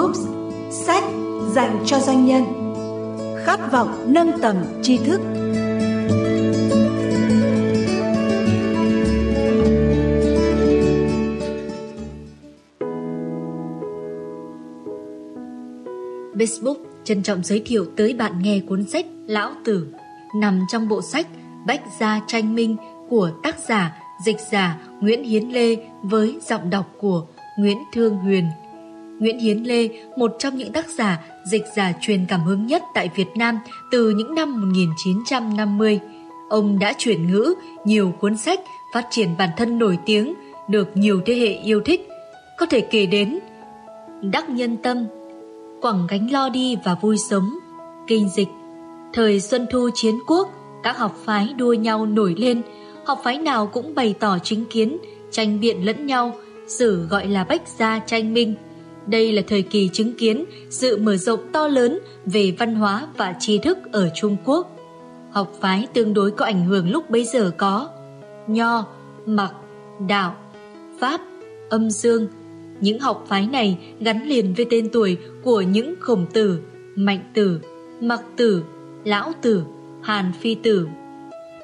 Books, sách dành cho doanh nhân. Khát vọng nâng tầm tri thức. Facebook trân trọng giới thiệu tới bạn nghe cuốn sách Lão Tử nằm trong bộ sách Bách Gia Tranh Minh của tác giả dịch giả Nguyễn Hiến Lê với giọng đọc của Nguyễn Thương Huyền. Nguyễn Hiến Lê, một trong những tác giả dịch giả truyền cảm hứng nhất tại Việt Nam từ những năm 1950. Ông đã chuyển ngữ nhiều cuốn sách phát triển bản thân nổi tiếng, được nhiều thế hệ yêu thích. Có thể kể đến Đắc Nhân Tâm, Quảng Gánh Lo Đi và Vui Sống, Kinh Dịch, Thời Xuân Thu Chiến Quốc, các học phái đua nhau nổi lên, học phái nào cũng bày tỏ chính kiến, tranh biện lẫn nhau, sử gọi là bách gia tranh minh. Đây là thời kỳ chứng kiến sự mở rộng to lớn về văn hóa và tri thức ở Trung Quốc. Học phái tương đối có ảnh hưởng lúc bấy giờ có Nho, Mặc, Đạo, Pháp, Âm Dương. Những học phái này gắn liền với tên tuổi của những khổng tử, mạnh tử, mặc tử, lão tử, hàn phi tử.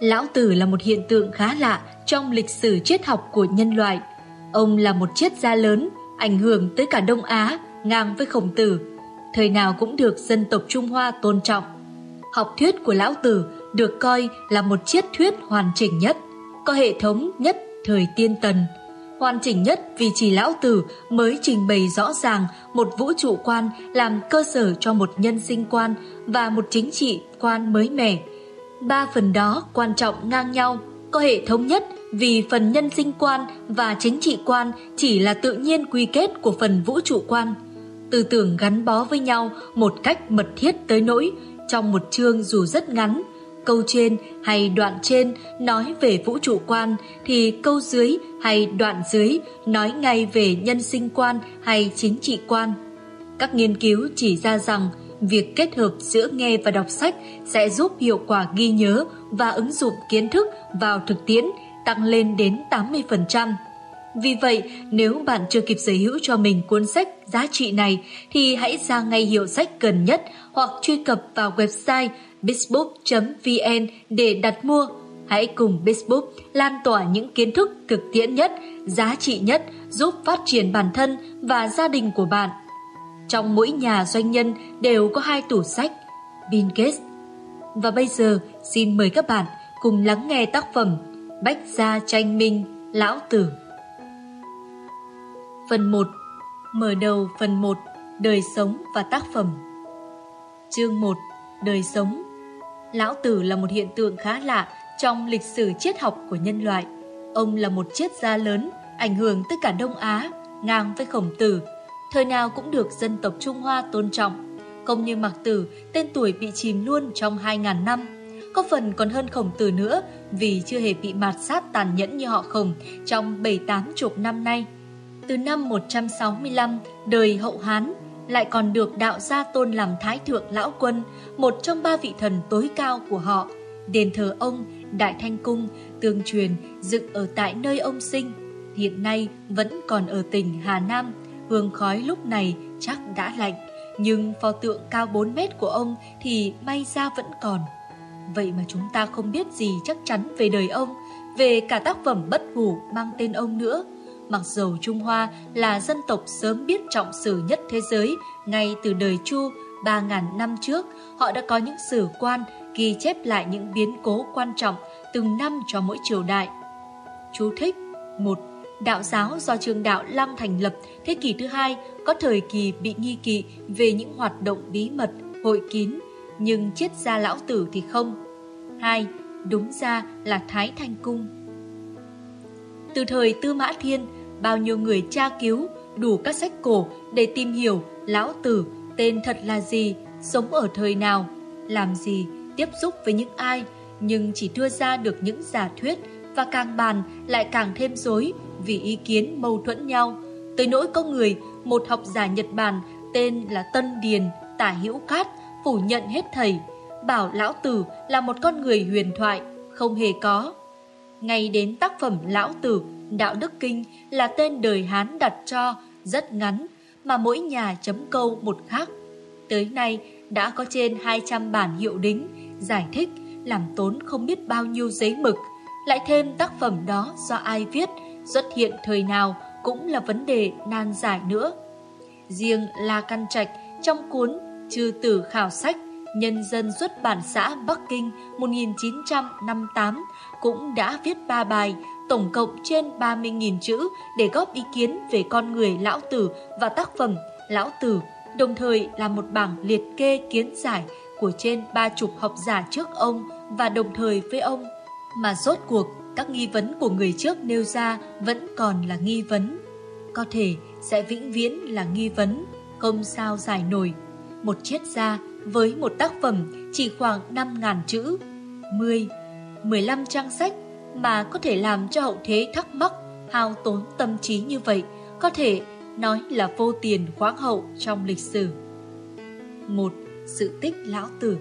Lão tử là một hiện tượng khá lạ trong lịch sử triết học của nhân loại. Ông là một triết gia lớn, ảnh hưởng tới cả Đông Á, ngang với khổng tử. Thời nào cũng được dân tộc Trung Hoa tôn trọng. Học thuyết của Lão Tử được coi là một triết thuyết hoàn chỉnh nhất, có hệ thống nhất thời tiên tần. Hoàn chỉnh nhất vì chỉ Lão Tử mới trình bày rõ ràng một vũ trụ quan làm cơ sở cho một nhân sinh quan và một chính trị quan mới mẻ. Ba phần đó quan trọng ngang nhau, có hệ thống nhất vì phần nhân sinh quan và chính trị quan chỉ là tự nhiên quy kết của phần vũ trụ quan. Tư tưởng gắn bó với nhau một cách mật thiết tới nỗi trong một chương dù rất ngắn, câu trên hay đoạn trên nói về vũ trụ quan thì câu dưới hay đoạn dưới nói ngay về nhân sinh quan hay chính trị quan. Các nghiên cứu chỉ ra rằng việc kết hợp giữa nghe và đọc sách sẽ giúp hiệu quả ghi nhớ và ứng dụng kiến thức vào thực tiễn tăng lên đến 80%. Vì vậy, nếu bạn chưa kịp sở hữu cho mình cuốn sách giá trị này thì hãy ra ngay hiệu sách gần nhất hoặc truy cập vào website bizbook.vn để đặt mua. Hãy cùng Bizbook lan tỏa những kiến thức thực tiễn nhất, giá trị nhất giúp phát triển bản thân và gia đình của bạn. Trong mỗi nhà doanh nhân đều có hai tủ sách Bill Gates. Và bây giờ xin mời các bạn cùng lắng nghe tác phẩm Bách Gia Tranh Minh Lão Tử Phần 1 Mở đầu phần 1 Đời sống và tác phẩm Chương 1 Đời sống Lão Tử là một hiện tượng khá lạ trong lịch sử triết học của nhân loại. Ông là một triết gia lớn, ảnh hưởng tới cả Đông Á, ngang với khổng tử. Thời nào cũng được dân tộc Trung Hoa tôn trọng. Không như Mặc Tử, tên tuổi bị chìm luôn trong 2.000 năm. Có phần còn hơn khổng tử nữa vì chưa hề bị mạt sát tàn nhẫn như họ khổng trong 7-8 chục năm nay. Từ năm 165, đời hậu Hán, lại còn được đạo gia tôn làm Thái Thượng Lão Quân, một trong ba vị thần tối cao của họ. Đền thờ ông, Đại Thanh Cung, tương truyền dựng ở tại nơi ông sinh, hiện nay vẫn còn ở tỉnh Hà Nam, hương khói lúc này chắc đã lạnh, nhưng pho tượng cao 4 mét của ông thì may ra vẫn còn. Vậy mà chúng ta không biết gì chắc chắn về đời ông, về cả tác phẩm bất hủ mang tên ông nữa. Mặc dù Trung Hoa là dân tộc sớm biết trọng sử nhất thế giới, ngay từ đời Chu 3.000 năm trước, họ đã có những sử quan ghi chép lại những biến cố quan trọng từng năm cho mỗi triều đại. Chú thích 1. Đạo giáo do trường đạo Lăng thành lập thế kỷ thứ hai có thời kỳ bị nghi kỵ về những hoạt động bí mật, hội kín, nhưng triết gia lão tử thì không. 2. Đúng ra là Thái Thanh Cung. Từ thời Tư Mã Thiên, bao nhiêu người tra cứu đủ các sách cổ để tìm hiểu lão tử tên thật là gì, sống ở thời nào, làm gì, tiếp xúc với những ai, nhưng chỉ đưa ra được những giả thuyết và càng bàn lại càng thêm rối vì ý kiến mâu thuẫn nhau. Tới nỗi có người, một học giả Nhật Bản tên là Tân Điền, Tả Hữu Cát, phủ nhận hết thầy, bảo Lão Tử là một con người huyền thoại, không hề có. Ngay đến tác phẩm Lão Tử, Đạo Đức Kinh là tên đời Hán đặt cho, rất ngắn, mà mỗi nhà chấm câu một khác. Tới nay đã có trên 200 bản hiệu đính, giải thích, làm tốn không biết bao nhiêu giấy mực, lại thêm tác phẩm đó do ai viết, xuất hiện thời nào cũng là vấn đề nan giải nữa. Riêng La Căn Trạch trong cuốn Trừ tử khảo sách Nhân dân xuất bản xã Bắc Kinh 1958 cũng đã viết ba bài, tổng cộng trên 30.000 chữ để góp ý kiến về con người lão tử và tác phẩm lão tử, đồng thời là một bảng liệt kê kiến giải của trên ba chục học giả trước ông và đồng thời với ông. Mà rốt cuộc, các nghi vấn của người trước nêu ra vẫn còn là nghi vấn. Có thể sẽ vĩnh viễn là nghi vấn, không sao giải nổi. Một triết gia với một tác phẩm chỉ khoảng 5.000 chữ, 10, 15 trang sách mà có thể làm cho hậu thế thắc mắc, hao tốn tâm trí như vậy, có thể nói là vô tiền khoáng hậu trong lịch sử. Một, sự tích Lão Tử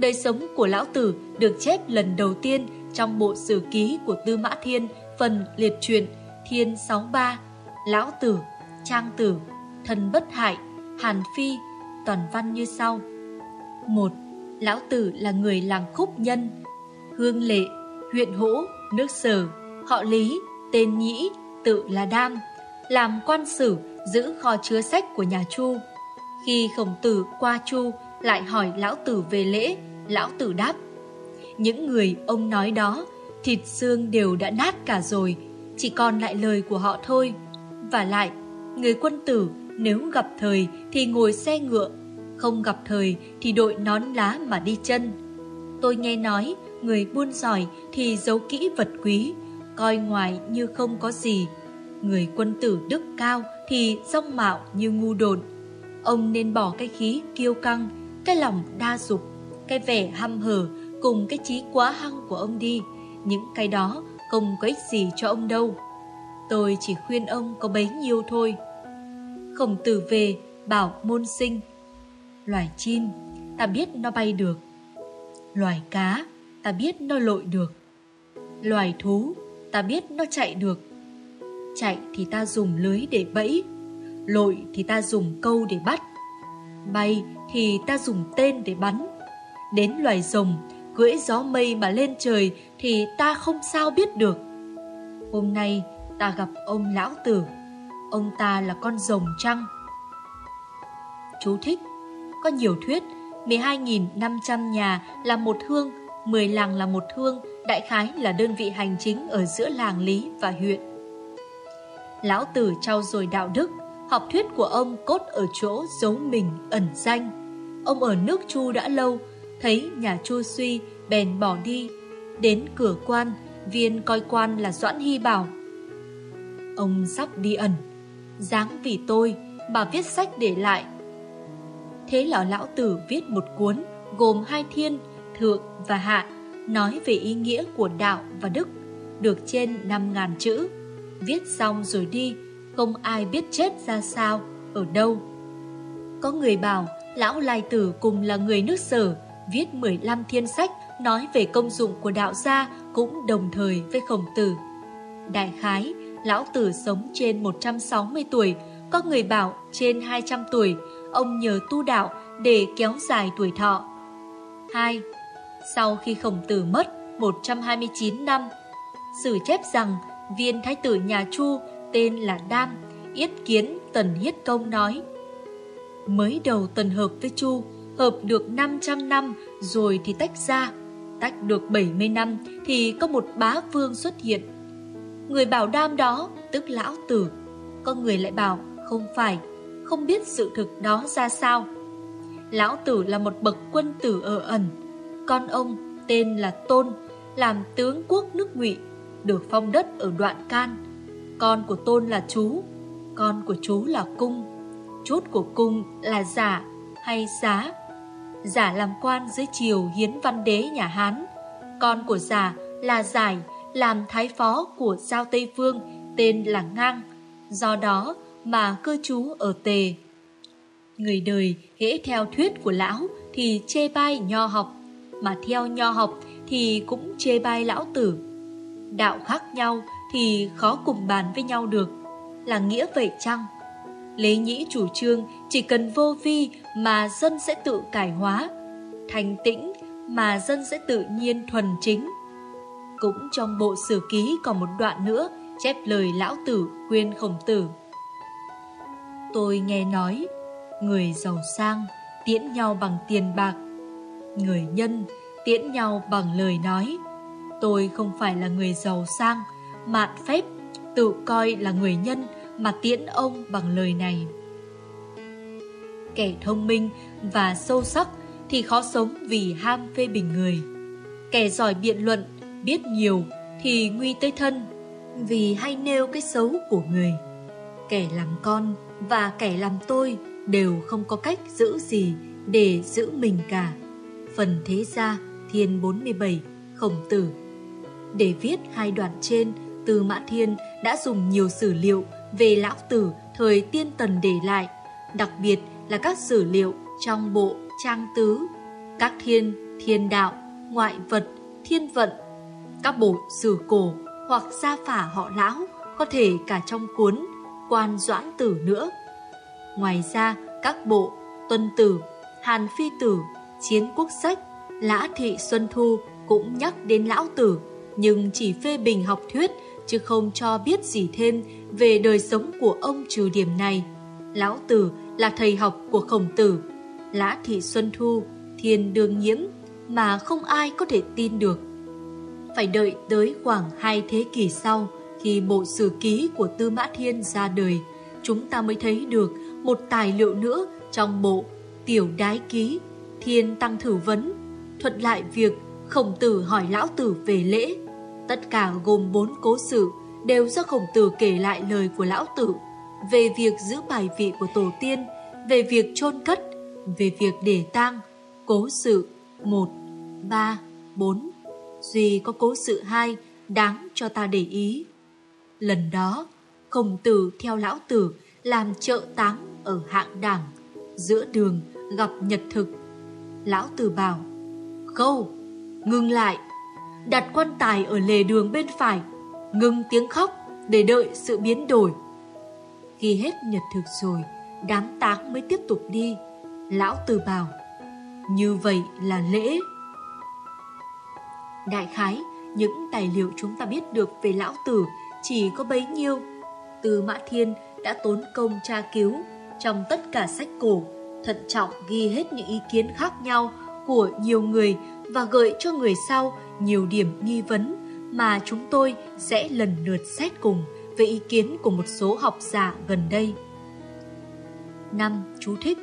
Đời sống của Lão Tử được chép lần đầu tiên trong bộ sử ký của Tư Mã Thiên phần liệt truyện Thiên 63, Lão Tử, Trang Tử, Thần Bất Hại, Hàn Phi, toàn văn như sau. một Lão Tử là người làng khúc nhân, hương lệ, huyện hỗ, nước sở, họ lý, tên nhĩ, tự là đam, làm quan sử giữ kho chứa sách của nhà Chu. Khi khổng tử qua Chu lại hỏi lão tử về lễ, lão tử đáp. Những người ông nói đó, thịt xương đều đã nát cả rồi, chỉ còn lại lời của họ thôi. Và lại, người quân tử nếu gặp thời thì ngồi xe ngựa, không gặp thời thì đội nón lá mà đi chân. Tôi nghe nói người buôn giỏi thì giấu kỹ vật quý, coi ngoài như không có gì. Người quân tử đức cao thì rong mạo như ngu đồn. Ông nên bỏ cái khí kiêu căng, cái lòng đa dục, cái vẻ hăm hở cùng cái trí quá hăng của ông đi. Những cái đó không có ích gì cho ông đâu. Tôi chỉ khuyên ông có bấy nhiêu thôi. Khổng tử về, bảo môn sinh. Loài chim, ta biết nó bay được. Loài cá, ta biết nó lội được. Loài thú, ta biết nó chạy được. Chạy thì ta dùng lưới để bẫy, lội thì ta dùng câu để bắt, bay thì ta dùng tên để bắn. Đến loài rồng, cưỡi gió mây mà lên trời thì ta không sao biết được. Hôm nay ta gặp ông lão tử, ông ta là con rồng trăng. Chú thích, có nhiều thuyết 12.500 nhà là một hương, 10 làng là một hương, đại khái là đơn vị hành chính ở giữa làng Lý và huyện. Lão Tử trao dồi đạo đức, học thuyết của ông cốt ở chỗ giấu mình, ẩn danh. Ông ở nước Chu đã lâu, thấy nhà Chu suy, bèn bỏ đi. Đến cửa quan, viên coi quan là Doãn Hy bảo. Ông sắp đi ẩn, dáng vì tôi mà viết sách để lại Thế là lão tử viết một cuốn gồm hai thiên, thượng và hạ, nói về ý nghĩa của đạo và đức, được trên 5.000 chữ. Viết xong rồi đi, không ai biết chết ra sao, ở đâu. Có người bảo lão lai tử cùng là người nước sở, viết 15 thiên sách nói về công dụng của đạo gia cũng đồng thời với khổng tử. Đại khái, lão tử sống trên 160 tuổi, có người bảo trên 200 tuổi, ông nhờ tu đạo để kéo dài tuổi thọ. 2. Sau khi khổng tử mất 129 năm, sử chép rằng viên thái tử nhà Chu tên là Đam, yết kiến Tần Hiết Công nói Mới đầu tần hợp với Chu, hợp được 500 năm rồi thì tách ra, tách được 70 năm thì có một bá vương xuất hiện. Người bảo đam đó tức lão tử, có người lại bảo không phải, không biết sự thực đó ra sao. Lão Tử là một bậc quân tử ở ẩn, con ông tên là Tôn, làm tướng quốc nước ngụy, được phong đất ở đoạn can. Con của Tôn là chú, con của chú là cung, chốt của cung là giả hay giá. Giả làm quan dưới triều hiến văn đế nhà Hán, con của giả là giải làm thái phó của Giao Tây Phương tên là Ngang. Do đó, mà cư trú ở tề. Người đời hễ theo thuyết của lão thì chê bai nho học, mà theo nho học thì cũng chê bai lão tử. Đạo khác nhau thì khó cùng bàn với nhau được, là nghĩa vậy chăng? lấy Nhĩ chủ trương chỉ cần vô vi mà dân sẽ tự cải hóa, thành tĩnh mà dân sẽ tự nhiên thuần chính. Cũng trong bộ sử ký còn một đoạn nữa chép lời lão tử khuyên khổng tử. Tôi nghe nói, người giàu sang tiễn nhau bằng tiền bạc, người nhân tiễn nhau bằng lời nói. Tôi không phải là người giàu sang, mạn phép, tự coi là người nhân mà tiễn ông bằng lời này. Kẻ thông minh và sâu sắc thì khó sống vì ham phê bình người. Kẻ giỏi biện luận, biết nhiều thì nguy tới thân vì hay nêu cái xấu của người. Kẻ làm con và kẻ làm tôi đều không có cách giữ gì để giữ mình cả. Phần thế gia Thiên 47 Khổng Tử Để viết hai đoạn trên, Từ Mã Thiên đã dùng nhiều sử liệu về Lão Tử thời tiên tần để lại, đặc biệt là các sử liệu trong bộ Trang Tứ, các thiên, thiên đạo, ngoại vật, thiên vận, các bộ sử cổ hoặc gia phả họ lão có thể cả trong cuốn quan doãn tử nữa. Ngoài ra, các bộ tuân tử, hàn phi tử, chiến quốc sách, lã thị xuân thu cũng nhắc đến lão tử, nhưng chỉ phê bình học thuyết chứ không cho biết gì thêm về đời sống của ông trừ điểm này. Lão tử là thầy học của khổng tử, lã thị xuân thu, thiên đương nhiễm mà không ai có thể tin được phải đợi tới khoảng hai thế kỷ sau khi bộ sử ký của Tư Mã Thiên ra đời, chúng ta mới thấy được một tài liệu nữa trong bộ Tiểu Đái Ký, Thiên Tăng Thử Vấn, thuật lại việc khổng tử hỏi lão tử về lễ. Tất cả gồm bốn cố sự đều do khổng tử kể lại lời của lão tử về việc giữ bài vị của tổ tiên, về việc chôn cất, về việc để tang, cố sự 1, 3, 4 duy có cố sự hai đáng cho ta để ý. Lần đó, khổng tử theo lão tử làm trợ táng ở hạng đảng, giữa đường gặp nhật thực. Lão tử bảo, Khâu, ngừng lại, đặt quan tài ở lề đường bên phải, ngừng tiếng khóc để đợi sự biến đổi. Khi hết nhật thực rồi, đám táng mới tiếp tục đi. Lão tử bảo, như vậy là lễ. Đại khái, những tài liệu chúng ta biết được về lão tử chỉ có bấy nhiêu. Từ Mã Thiên đã tốn công tra cứu trong tất cả sách cổ, thận trọng ghi hết những ý kiến khác nhau của nhiều người và gợi cho người sau nhiều điểm nghi vấn mà chúng tôi sẽ lần lượt xét cùng về ý kiến của một số học giả gần đây. năm Chú thích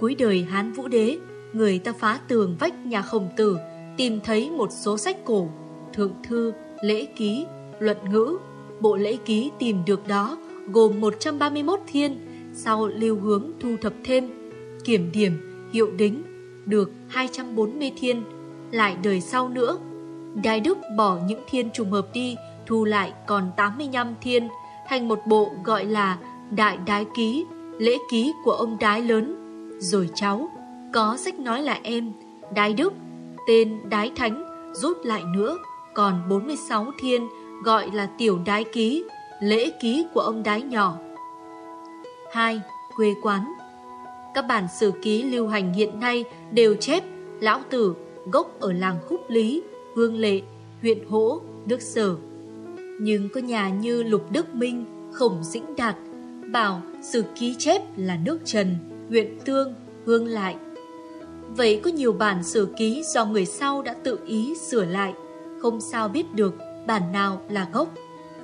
Cuối đời Hán Vũ Đế, người ta phá tường vách nhà khổng tử tìm thấy một số sách cổ, thượng thư, lễ ký, luận ngữ. Bộ lễ ký tìm được đó gồm 131 thiên, sau lưu hướng thu thập thêm, kiểm điểm, hiệu đính, được 240 thiên, lại đời sau nữa. Đại Đức bỏ những thiên trùng hợp đi, thu lại còn 85 thiên, thành một bộ gọi là Đại Đái Ký, lễ ký của ông Đái Lớn. Rồi cháu, có sách nói là em, Đái Đức, tên Đái Thánh rút lại nữa, còn 46 thiên gọi là tiểu đái ký, lễ ký của ông đái nhỏ. 2. Quê quán Các bản sử ký lưu hành hiện nay đều chép Lão Tử gốc ở làng Khúc Lý, Hương Lệ, huyện Hỗ, Đức Sở. Nhưng có nhà như Lục Đức Minh, Khổng Dĩnh Đạt, bảo sử ký chép là nước Trần, huyện Tương, Hương Lại, Vậy có nhiều bản sử ký do người sau đã tự ý sửa lại, không sao biết được bản nào là gốc.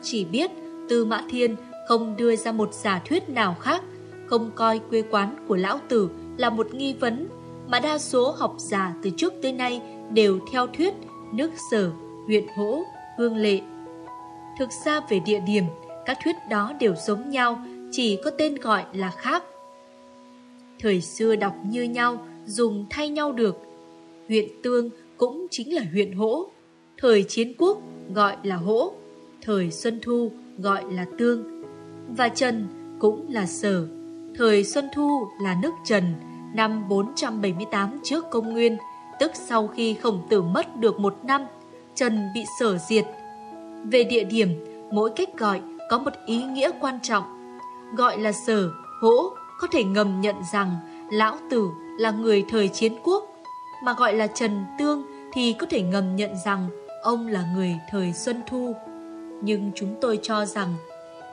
Chỉ biết Tư Mã Thiên không đưa ra một giả thuyết nào khác, không coi quê quán của lão tử là một nghi vấn, mà đa số học giả từ trước tới nay đều theo thuyết nước sở, huyện hỗ, hương lệ. Thực ra về địa điểm, các thuyết đó đều giống nhau, chỉ có tên gọi là khác. Thời xưa đọc như nhau, dùng thay nhau được. Huyện Tương cũng chính là huyện Hỗ, thời chiến quốc gọi là Hỗ, thời Xuân Thu gọi là Tương. Và Trần cũng là Sở, thời Xuân Thu là nước Trần, năm 478 trước công nguyên, tức sau khi khổng tử mất được một năm, Trần bị sở diệt. Về địa điểm, mỗi cách gọi có một ý nghĩa quan trọng. Gọi là sở Hỗ có thể ngầm nhận rằng Lão Tử là người thời chiến quốc, mà gọi là Trần Tương thì có thể ngầm nhận rằng ông là người thời Xuân Thu. Nhưng chúng tôi cho rằng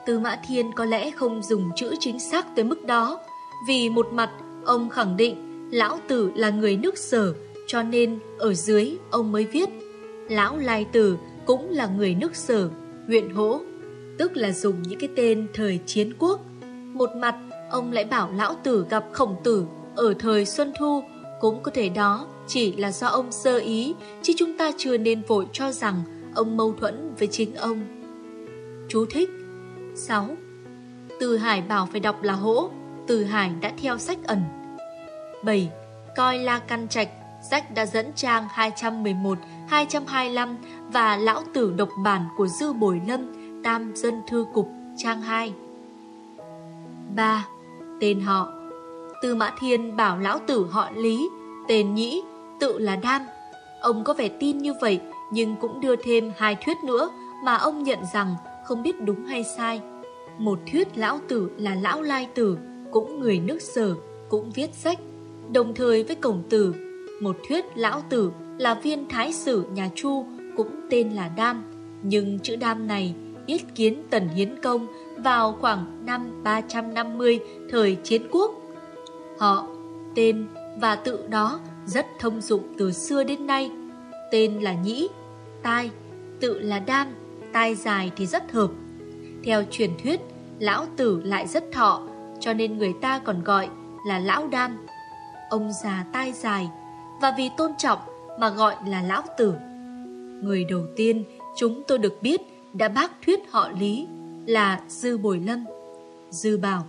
Tư Mã Thiên có lẽ không dùng chữ chính xác tới mức đó, vì một mặt ông khẳng định Lão Tử là người nước sở, cho nên ở dưới ông mới viết Lão Lai Tử cũng là người nước sở, huyện hỗ, tức là dùng những cái tên thời chiến quốc. Một mặt, ông lại bảo Lão Tử gặp Khổng Tử ở thời Xuân Thu, cũng có thể đó chỉ là do ông sơ ý, chứ chúng ta chưa nên vội cho rằng ông mâu thuẫn với chính ông. Chú thích 6. Từ Hải bảo phải đọc là hỗ, Từ Hải đã theo sách ẩn. 7. Coi La Căn Trạch, sách đã dẫn trang 211, 225 và Lão Tử độc bản của Dư Bồi Lâm, Tam Dân Thư Cục, trang 2. 3. Tên họ Tư Mã Thiên bảo Lão Tử họ Lý, tên Nhĩ, tự là Đam. Ông có vẻ tin như vậy, nhưng cũng đưa thêm hai thuyết nữa mà ông nhận rằng không biết đúng hay sai. Một thuyết lão tử là lão lai tử, cũng người nước sở, cũng viết sách, đồng thời với cổng tử. Một thuyết lão tử là viên thái sử nhà Chu, cũng tên là Đam, nhưng chữ Đam này yết kiến Tần Hiến Công vào khoảng năm 350 thời chiến quốc. Họ, tên và tự đó rất thông dụng từ xưa đến nay. Tên là Nhĩ, Tai, tự là Đam, tai dài thì rất hợp. Theo truyền thuyết, lão tử lại rất thọ, cho nên người ta còn gọi là lão đam. Ông già tai dài, và vì tôn trọng mà gọi là lão tử. Người đầu tiên chúng tôi được biết đã bác thuyết họ Lý là Dư Bồi Lâm. Dư bảo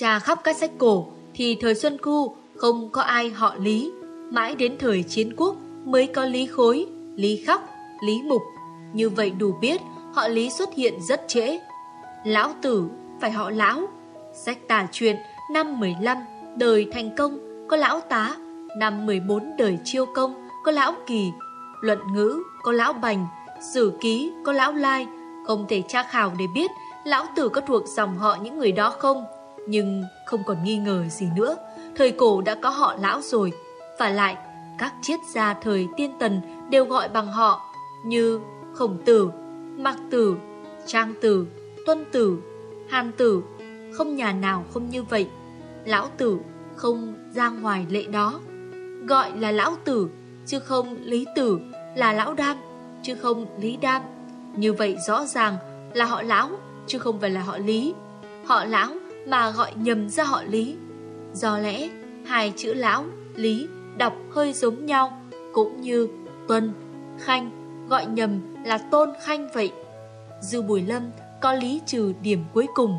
Cha khắp các sách cổ thì thời Xuân Khu không có ai họ Lý, mãi đến thời chiến quốc mới có Lý Khối, Lý Khắc, Lý Mục, như vậy đủ biết họ Lý xuất hiện rất trễ. Lão Tử phải họ Lão. Sách tả chuyện năm 15 đời thành công có Lão Tá, năm 14 đời chiêu công có Lão Kỳ, luận ngữ có Lão Bành, sử ký có Lão Lai. Không thể tra khảo để biết Lão Tử có thuộc dòng họ những người đó không. Nhưng không còn nghi ngờ gì nữa, thời cổ đã có họ Lão rồi. Và lại, các triết gia thời tiên tần đều gọi bằng họ như khổng tử, mạc tử, trang tử, tuân tử, hàn tử, không nhà nào không như vậy. Lão tử không ra ngoài lệ đó. Gọi là lão tử, chứ không lý tử, là lão đam, chứ không lý đam. Như vậy rõ ràng là họ lão, chứ không phải là họ lý. Họ lão mà gọi nhầm ra họ lý. Do lẽ hai chữ lão, lý đọc hơi giống nhau, cũng như tuân, khanh gọi nhầm là Tôn Khanh vậy. Dư Bùi Lâm có lý trừ điểm cuối cùng.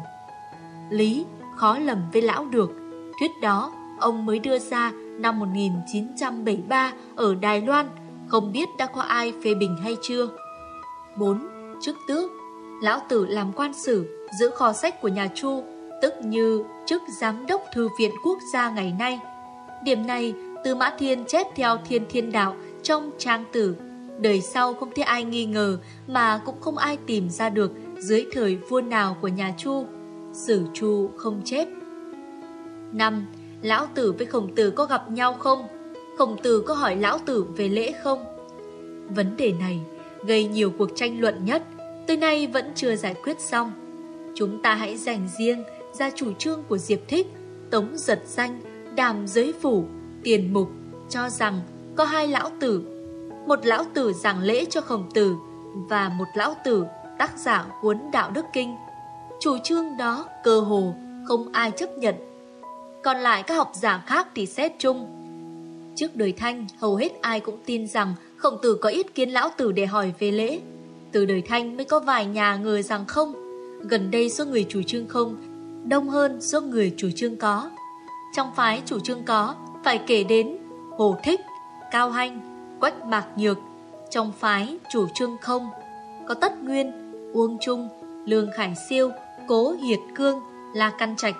Lý khó lầm với lão được, thuyết đó ông mới đưa ra năm 1973 ở Đài Loan, không biết đã có ai phê bình hay chưa. 4. Chức tước Lão Tử làm quan sử giữ kho sách của nhà Chu, tức như chức giám đốc thư viện quốc gia ngày nay. Điểm này, Tư Mã Thiên chép theo Thiên Thiên Đạo trong trang tử đời sau không thấy ai nghi ngờ mà cũng không ai tìm ra được dưới thời vua nào của nhà Chu. Sử Chu không chép. 5. Lão Tử với Khổng Tử có gặp nhau không? Khổng Tử có hỏi Lão Tử về lễ không? Vấn đề này gây nhiều cuộc tranh luận nhất, tới nay vẫn chưa giải quyết xong. Chúng ta hãy dành riêng ra chủ trương của Diệp Thích, Tống Giật Danh, Đàm Giới Phủ, Tiền Mục, cho rằng có hai lão tử một lão tử giảng lễ cho khổng tử và một lão tử tác giả cuốn đạo đức kinh. Chủ trương đó cơ hồ không ai chấp nhận. Còn lại các học giả khác thì xét chung. Trước đời Thanh, hầu hết ai cũng tin rằng khổng tử có ít kiến lão tử để hỏi về lễ. Từ đời Thanh mới có vài nhà ngờ rằng không. Gần đây số người chủ trương không đông hơn số người chủ trương có. Trong phái chủ trương có phải kể đến Hồ Thích, Cao Hanh, Quách Mạc Nhược, trong phái chủ trương không, có Tất Nguyên, Uông Trung, Lương Khải Siêu, Cố Hiệt Cương, La Căn Trạch.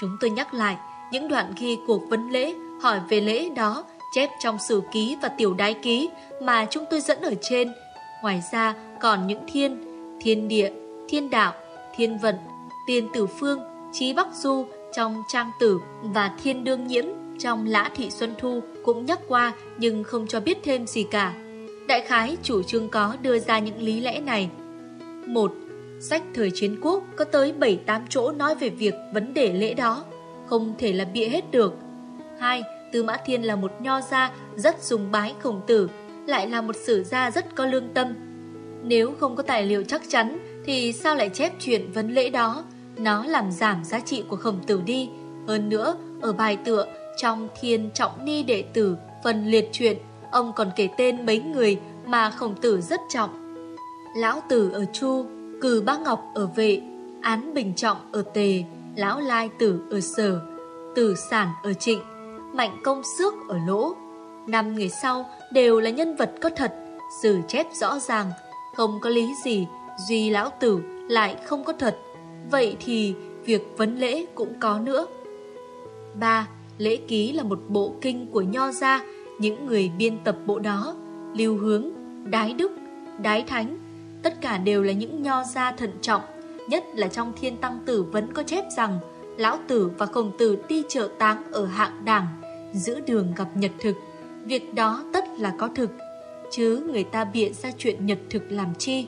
Chúng tôi nhắc lại những đoạn ghi cuộc vấn lễ hỏi về lễ đó chép trong sử ký và tiểu đái ký mà chúng tôi dẫn ở trên. Ngoài ra còn những thiên, thiên địa, thiên đạo, thiên vận, Tiên Tử Phương, Trí Bắc Du trong Trang Tử và Thiên Đương Nhiễm trong Lã Thị Xuân Thu cũng nhắc qua nhưng không cho biết thêm gì cả. Đại khái chủ trương có đưa ra những lý lẽ này. một Sách thời chiến quốc có tới 7-8 chỗ nói về việc vấn đề lễ đó, không thể là bịa hết được. 2. Tư Mã Thiên là một nho gia rất dùng bái khổng tử, lại là một sử gia rất có lương tâm. Nếu không có tài liệu chắc chắn thì sao lại chép chuyện vấn lễ đó? Nó làm giảm giá trị của khổng tử đi. Hơn nữa, ở bài tựa trong Thiên Trọng Ni Đệ Tử phần liệt truyện, ông còn kể tên mấy người mà khổng tử rất trọng. Lão Tử ở Chu, Cử Bác Ngọc ở Vệ, Án Bình Trọng ở Tề, Lão Lai Tử ở Sở, Tử Sản ở Trịnh, Mạnh Công Xước ở Lỗ. Năm người sau đều là nhân vật có thật, sử chép rõ ràng, không có lý gì, duy Lão Tử lại không có thật. Vậy thì việc vấn lễ cũng có nữa. 3. Lễ ký là một bộ kinh của Nho gia, những người biên tập bộ đó, Lưu Hướng, Đái Đức, Đái Thánh, tất cả đều là những Nho gia thận trọng, nhất là trong Thiên Tăng Tử vẫn có chép rằng Lão Tử và Khổng Tử đi chợ táng ở hạng đảng, giữa đường gặp nhật thực. Việc đó tất là có thực, chứ người ta bịa ra chuyện nhật thực làm chi.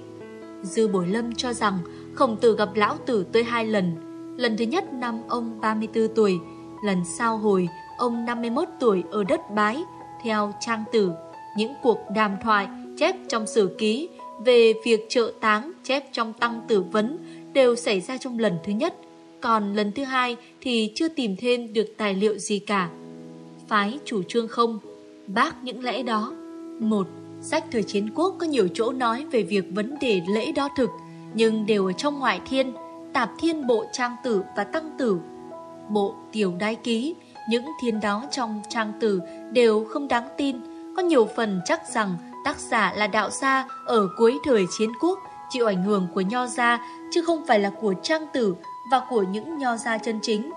Dư Bổi Lâm cho rằng Khổng Tử gặp Lão Tử tới hai lần. Lần thứ nhất năm ông 34 tuổi, lần sau hồi ông 51 tuổi ở đất Bái, theo trang tử. Những cuộc đàm thoại chép trong sử ký về việc trợ táng chép trong tăng tử vấn đều xảy ra trong lần thứ nhất, còn lần thứ hai thì chưa tìm thêm được tài liệu gì cả. Phái chủ trương không, bác những lẽ đó. Một, sách thời chiến quốc có nhiều chỗ nói về việc vấn đề lễ đo thực, nhưng đều ở trong ngoại thiên, tạp thiên bộ trang tử và tăng tử. Bộ tiểu đái ký, những thiên đó trong trang tử đều không đáng tin, có nhiều phần chắc rằng tác giả là đạo gia ở cuối thời chiến quốc, chịu ảnh hưởng của nho gia chứ không phải là của trang tử và của những nho gia chân chính.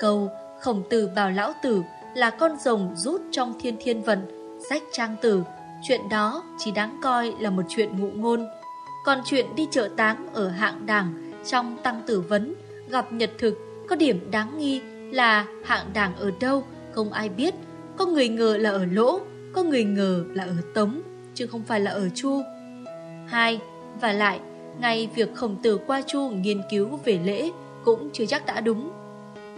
Câu khổng tử bảo lão tử là con rồng rút trong thiên thiên vận, sách trang tử, chuyện đó chỉ đáng coi là một chuyện ngụ ngôn. Còn chuyện đi chợ táng ở hạng đảng trong tăng tử vấn, gặp nhật thực, có điểm đáng nghi là hạng đảng ở đâu, không ai biết. Có người ngờ là ở lỗ, có người ngờ là ở tống, chứ không phải là ở chu. Hai, và lại, ngay việc khổng tử qua chu nghiên cứu về lễ cũng chưa chắc đã đúng.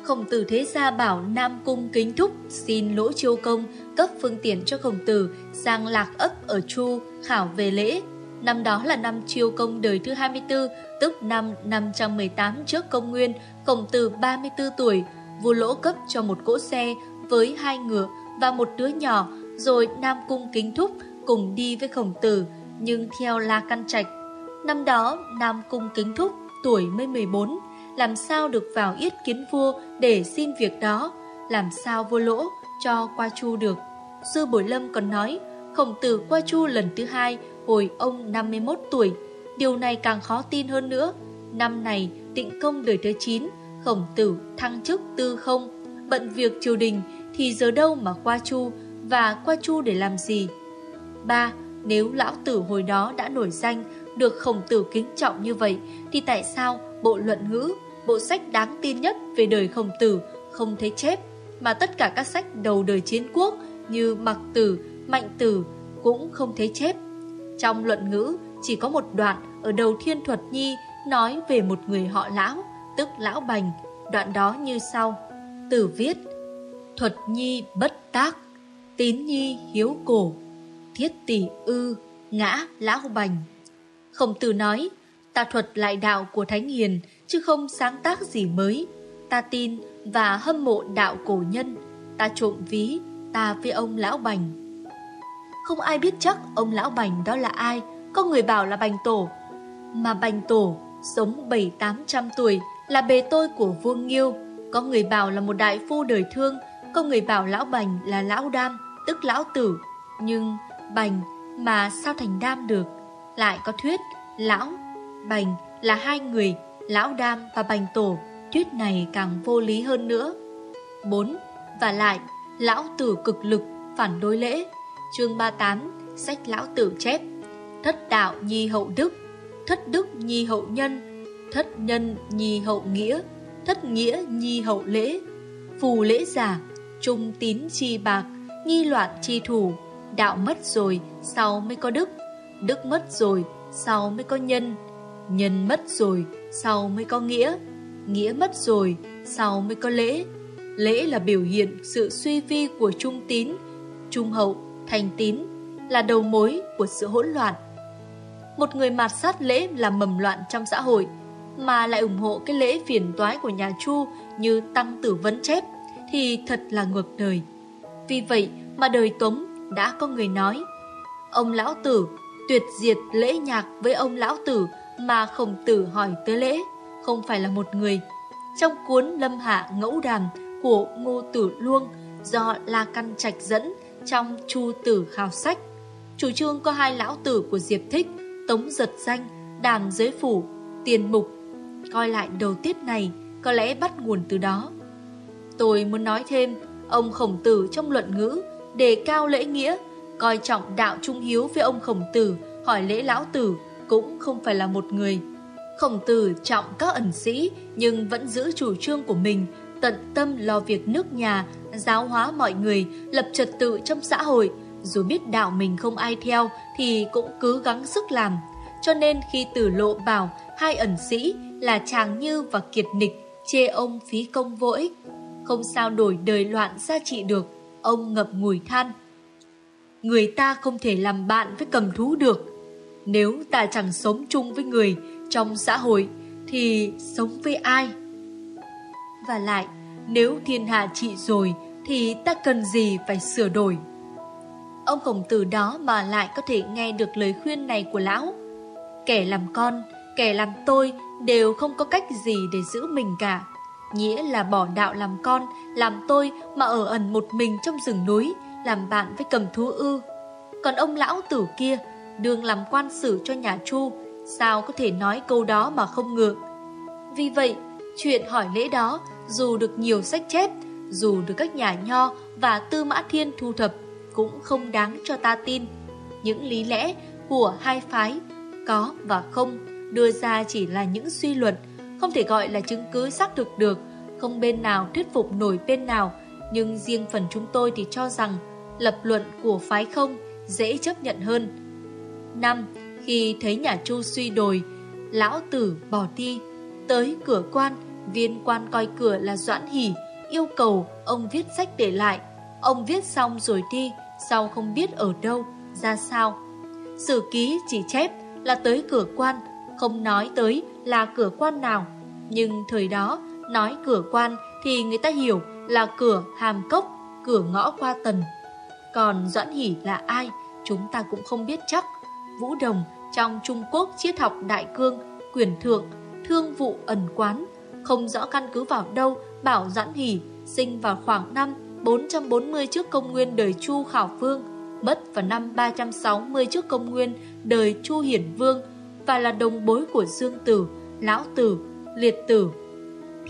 Khổng tử thế gia bảo Nam Cung kính thúc xin lỗ chiêu công cấp phương tiện cho khổng tử sang lạc ấp ở Chu khảo về lễ. Năm đó là năm chiêu công đời thứ 24, tức năm 518 trước công nguyên, khổng tử 34 tuổi, vua lỗ cấp cho một cỗ xe với hai ngựa và một đứa nhỏ, rồi Nam Cung kính thúc cùng đi với khổng tử, nhưng theo La Căn Trạch. Năm đó, Nam Cung kính thúc tuổi mới 14, làm sao được vào yết kiến vua để xin việc đó, làm sao vua lỗ cho qua chu được. Sư Bồi Lâm còn nói, khổng tử qua chu lần thứ hai hồi ông 51 tuổi. Điều này càng khó tin hơn nữa. Năm này, định công đời thứ 9, khổng tử thăng chức tư không, bận việc triều đình thì giờ đâu mà qua chu và qua chu để làm gì. ba Nếu lão tử hồi đó đã nổi danh, được khổng tử kính trọng như vậy, thì tại sao bộ luận ngữ bộ sách đáng tin nhất về đời khổng tử không thấy chép, mà tất cả các sách đầu đời chiến quốc như Mặc Tử, Mạnh Tử cũng không thấy chép. Trong luận ngữ chỉ có một đoạn ở đầu Thiên Thuật Nhi nói về một người họ lão, tức lão bành. Đoạn đó như sau. Tử viết Thuật Nhi bất tác, tín Nhi hiếu cổ, thiết tỷ ư, ngã lão bành. Khổng tử nói, ta thuật lại đạo của Thánh Hiền, chứ không sáng tác gì mới. Ta tin và hâm mộ đạo cổ nhân, ta trộm ví, ta với ông Lão Bành. Không ai biết chắc ông Lão Bành đó là ai, có người bảo là Bành Tổ. Mà Bành Tổ sống bảy tám trăm tuổi là bề tôi của vương Nghiêu, có người bảo là một đại phu đời thương, có người bảo Lão Bành là Lão Đam, tức Lão Tử. Nhưng Bành mà sao thành Đam được? Lại có thuyết Lão, Bành là hai người Lão Đam và Bành Tổ, thuyết này càng vô lý hơn nữa. 4. Và lại, Lão Tử cực lực phản đối lễ. Chương 38, sách Lão Tử chép. Thất đạo nhi hậu đức, thất đức nhi hậu nhân, thất nhân nhi hậu nghĩa, thất nghĩa nhi hậu lễ, phù lễ giả, trung tín chi bạc, nghi loạn chi thủ, đạo mất rồi, sau mới có đức, đức mất rồi, sau mới có nhân, nhân mất rồi, sau mới có nghĩa, nghĩa mất rồi, sau mới có lễ. Lễ là biểu hiện sự suy vi của trung tín, trung hậu, thành tín, là đầu mối của sự hỗn loạn. Một người mạt sát lễ là mầm loạn trong xã hội, mà lại ủng hộ cái lễ phiền toái của nhà Chu như tăng tử vấn chép, thì thật là ngược đời. Vì vậy mà đời Tống đã có người nói, ông lão tử tuyệt diệt lễ nhạc với ông lão tử mà khổng tử hỏi tới lễ, không phải là một người. Trong cuốn Lâm Hạ Ngẫu Đàm của Ngô Tử Luông do La Căn Trạch dẫn trong Chu Tử Khảo Sách, chủ trương có hai lão tử của Diệp Thích, Tống Giật Danh, Đàm Giới Phủ, Tiền Mục. Coi lại đầu tiết này, có lẽ bắt nguồn từ đó. Tôi muốn nói thêm, ông khổng tử trong luận ngữ đề cao lễ nghĩa, coi trọng đạo trung hiếu với ông khổng tử, hỏi lễ lão tử cũng không phải là một người. Khổng tử trọng các ẩn sĩ nhưng vẫn giữ chủ trương của mình, tận tâm lo việc nước nhà, giáo hóa mọi người, lập trật tự trong xã hội. Dù biết đạo mình không ai theo thì cũng cứ gắng sức làm. Cho nên khi tử lộ bảo hai ẩn sĩ là Tràng Như và Kiệt Nịch chê ông phí công vô ích. Không sao đổi đời loạn gia trị được, ông ngập ngùi than. Người ta không thể làm bạn với cầm thú được. Nếu ta chẳng sống chung với người trong xã hội thì sống với ai? Và lại, nếu thiên hạ trị rồi thì ta cần gì phải sửa đổi? Ông khổng tử đó mà lại có thể nghe được lời khuyên này của lão. Kẻ làm con, kẻ làm tôi đều không có cách gì để giữ mình cả. Nghĩa là bỏ đạo làm con, làm tôi mà ở ẩn một mình trong rừng núi, làm bạn với cầm thú ư. Còn ông lão tử kia, đương làm quan sử cho nhà Chu, sao có thể nói câu đó mà không ngược. Vì vậy, chuyện hỏi lễ đó, dù được nhiều sách chép, dù được các nhà nho và tư mã thiên thu thập, cũng không đáng cho ta tin. Những lý lẽ của hai phái, có và không, đưa ra chỉ là những suy luận, không thể gọi là chứng cứ xác thực được, không bên nào thuyết phục nổi bên nào, nhưng riêng phần chúng tôi thì cho rằng lập luận của phái không dễ chấp nhận hơn. năm Khi thấy nhà Chu suy đồi, lão tử bỏ đi, tới cửa quan, viên quan coi cửa là Doãn Hỷ, yêu cầu ông viết sách để lại. Ông viết xong rồi đi, sau không biết ở đâu, ra sao. Sử ký chỉ chép là tới cửa quan, không nói tới là cửa quan nào. Nhưng thời đó, nói cửa quan thì người ta hiểu là cửa hàm cốc, cửa ngõ qua tần. Còn Doãn Hỷ là ai, chúng ta cũng không biết chắc. Vũ Đồng trong Trung Quốc triết học đại cương, quyền thượng, thương vụ ẩn quán, không rõ căn cứ vào đâu bảo Doãn Hỷ sinh vào khoảng năm 440 trước công nguyên đời Chu Khảo Vương, mất vào năm 360 trước công nguyên đời Chu Hiển Vương và là đồng bối của Dương Tử, Lão Tử, Liệt Tử.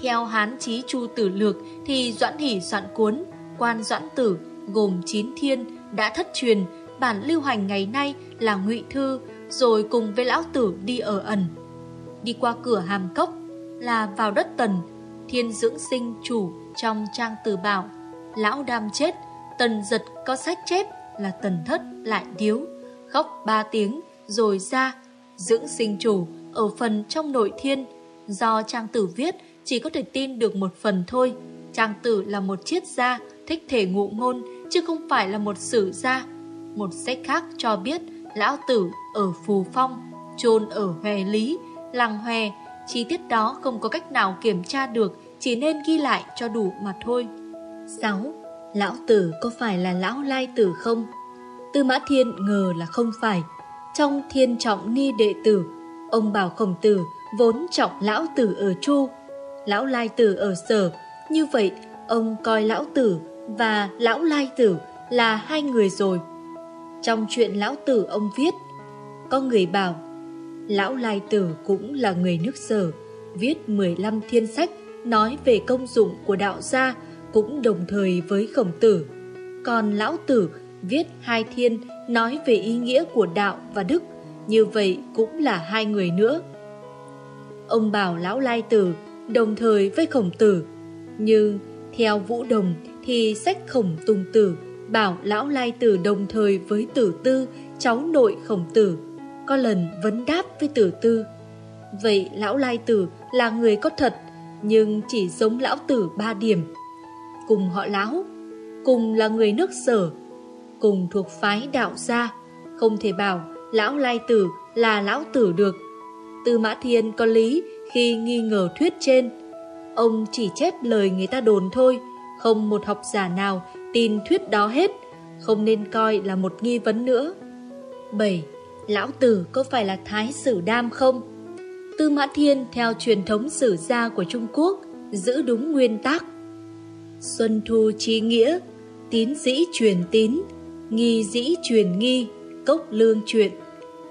Theo Hán Chí Chu Tử Lược thì Doãn Hỷ soạn cuốn Quan Doãn Tử gồm 9 thiên đã thất truyền, bản lưu hành ngày nay là ngụy Thư, rồi cùng với Lão Tử đi ở ẩn. Đi qua cửa hàm cốc là vào đất tần, thiên dưỡng sinh chủ trong trang tử bảo. Lão đam chết, tần giật có sách chép là tần thất lại điếu, khóc ba tiếng rồi ra dưỡng sinh chủ ở phần trong nội thiên. Do trang tử viết chỉ có thể tin được một phần thôi. Trang tử là một triết gia, thích thể ngụ ngôn, chứ không phải là một sử gia. Một sách khác cho biết lão tử ở Phù Phong, chôn ở Hòe Lý, làng Hòe. Chi tiết đó không có cách nào kiểm tra được, chỉ nên ghi lại cho đủ mà thôi. 6. Lão tử có phải là lão lai tử không? Tư Mã Thiên ngờ là không phải, trong thiên trọng ni đệ tử, ông bảo khổng tử vốn trọng lão tử ở chu, lão lai tử ở sở. Như vậy, ông coi lão tử và lão lai tử là hai người rồi. Trong chuyện lão tử ông viết, có người bảo lão lai tử cũng là người nước sở, viết 15 thiên sách nói về công dụng của đạo gia cũng đồng thời với khổng tử. Còn lão tử viết hai thiên nói về ý nghĩa của đạo và đức, như vậy cũng là hai người nữa. Ông bảo lão lai tử đồng thời với khổng tử. Nhưng theo Vũ Đồng thì sách khổng tùng tử bảo lão lai tử đồng thời với tử tư, cháu nội khổng tử. Có lần vấn đáp với tử tư. Vậy lão lai tử là người có thật, nhưng chỉ giống lão tử ba điểm. Cùng họ lão, cùng là người nước sở, cùng thuộc phái đạo gia, không thể bảo lão lai tử là lão tử được. Tư Mã Thiên có lý khi nghi ngờ thuyết trên. Ông chỉ chép lời người ta đồn thôi, không một học giả nào tin thuyết đó hết, không nên coi là một nghi vấn nữa. 7. Lão Tử có phải là Thái Sử Đam không? Tư Mã Thiên theo truyền thống sử gia của Trung Quốc giữ đúng nguyên tắc. Xuân Thu Chí Nghĩa, tín dĩ truyền tín, nghi dĩ truyền nghi, cốc lương chuyện.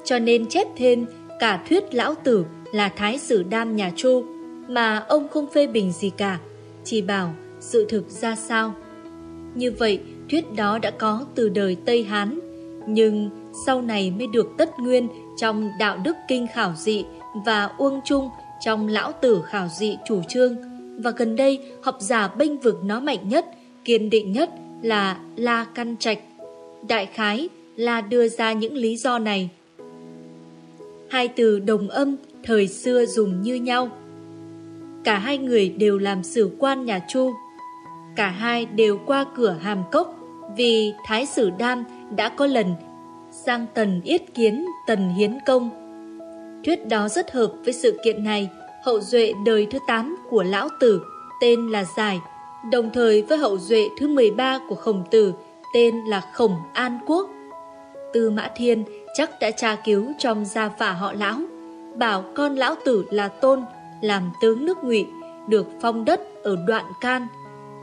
Cho nên chép thêm cả thuyết lão tử là thái sử đam nhà Chu, mà ông không phê bình gì cả, chỉ bảo sự thực ra sao. Như vậy, thuyết đó đã có từ đời Tây Hán, nhưng sau này mới được tất nguyên trong đạo đức kinh khảo dị và uông trung trong lão tử khảo dị chủ trương. Và gần đây, học giả bênh vực nó mạnh nhất, kiên định nhất là La Căn Trạch. Đại khái là đưa ra những lý do này. Hai từ đồng âm thời xưa dùng như nhau. Cả hai người đều làm sử quan nhà Chu. Cả hai đều qua cửa hàm cốc vì Thái sử Đam đã có lần sang tần yết kiến tần hiến công. Thuyết đó rất hợp với sự kiện này, hậu duệ đời thứ 8 của lão tử tên là Giải, đồng thời với hậu duệ thứ 13 của khổng tử tên là Khổng An Quốc. Tư Mã Thiên chắc đã tra cứu trong gia phả họ lão, bảo con lão tử là Tôn, làm tướng nước ngụy được phong đất ở đoạn can.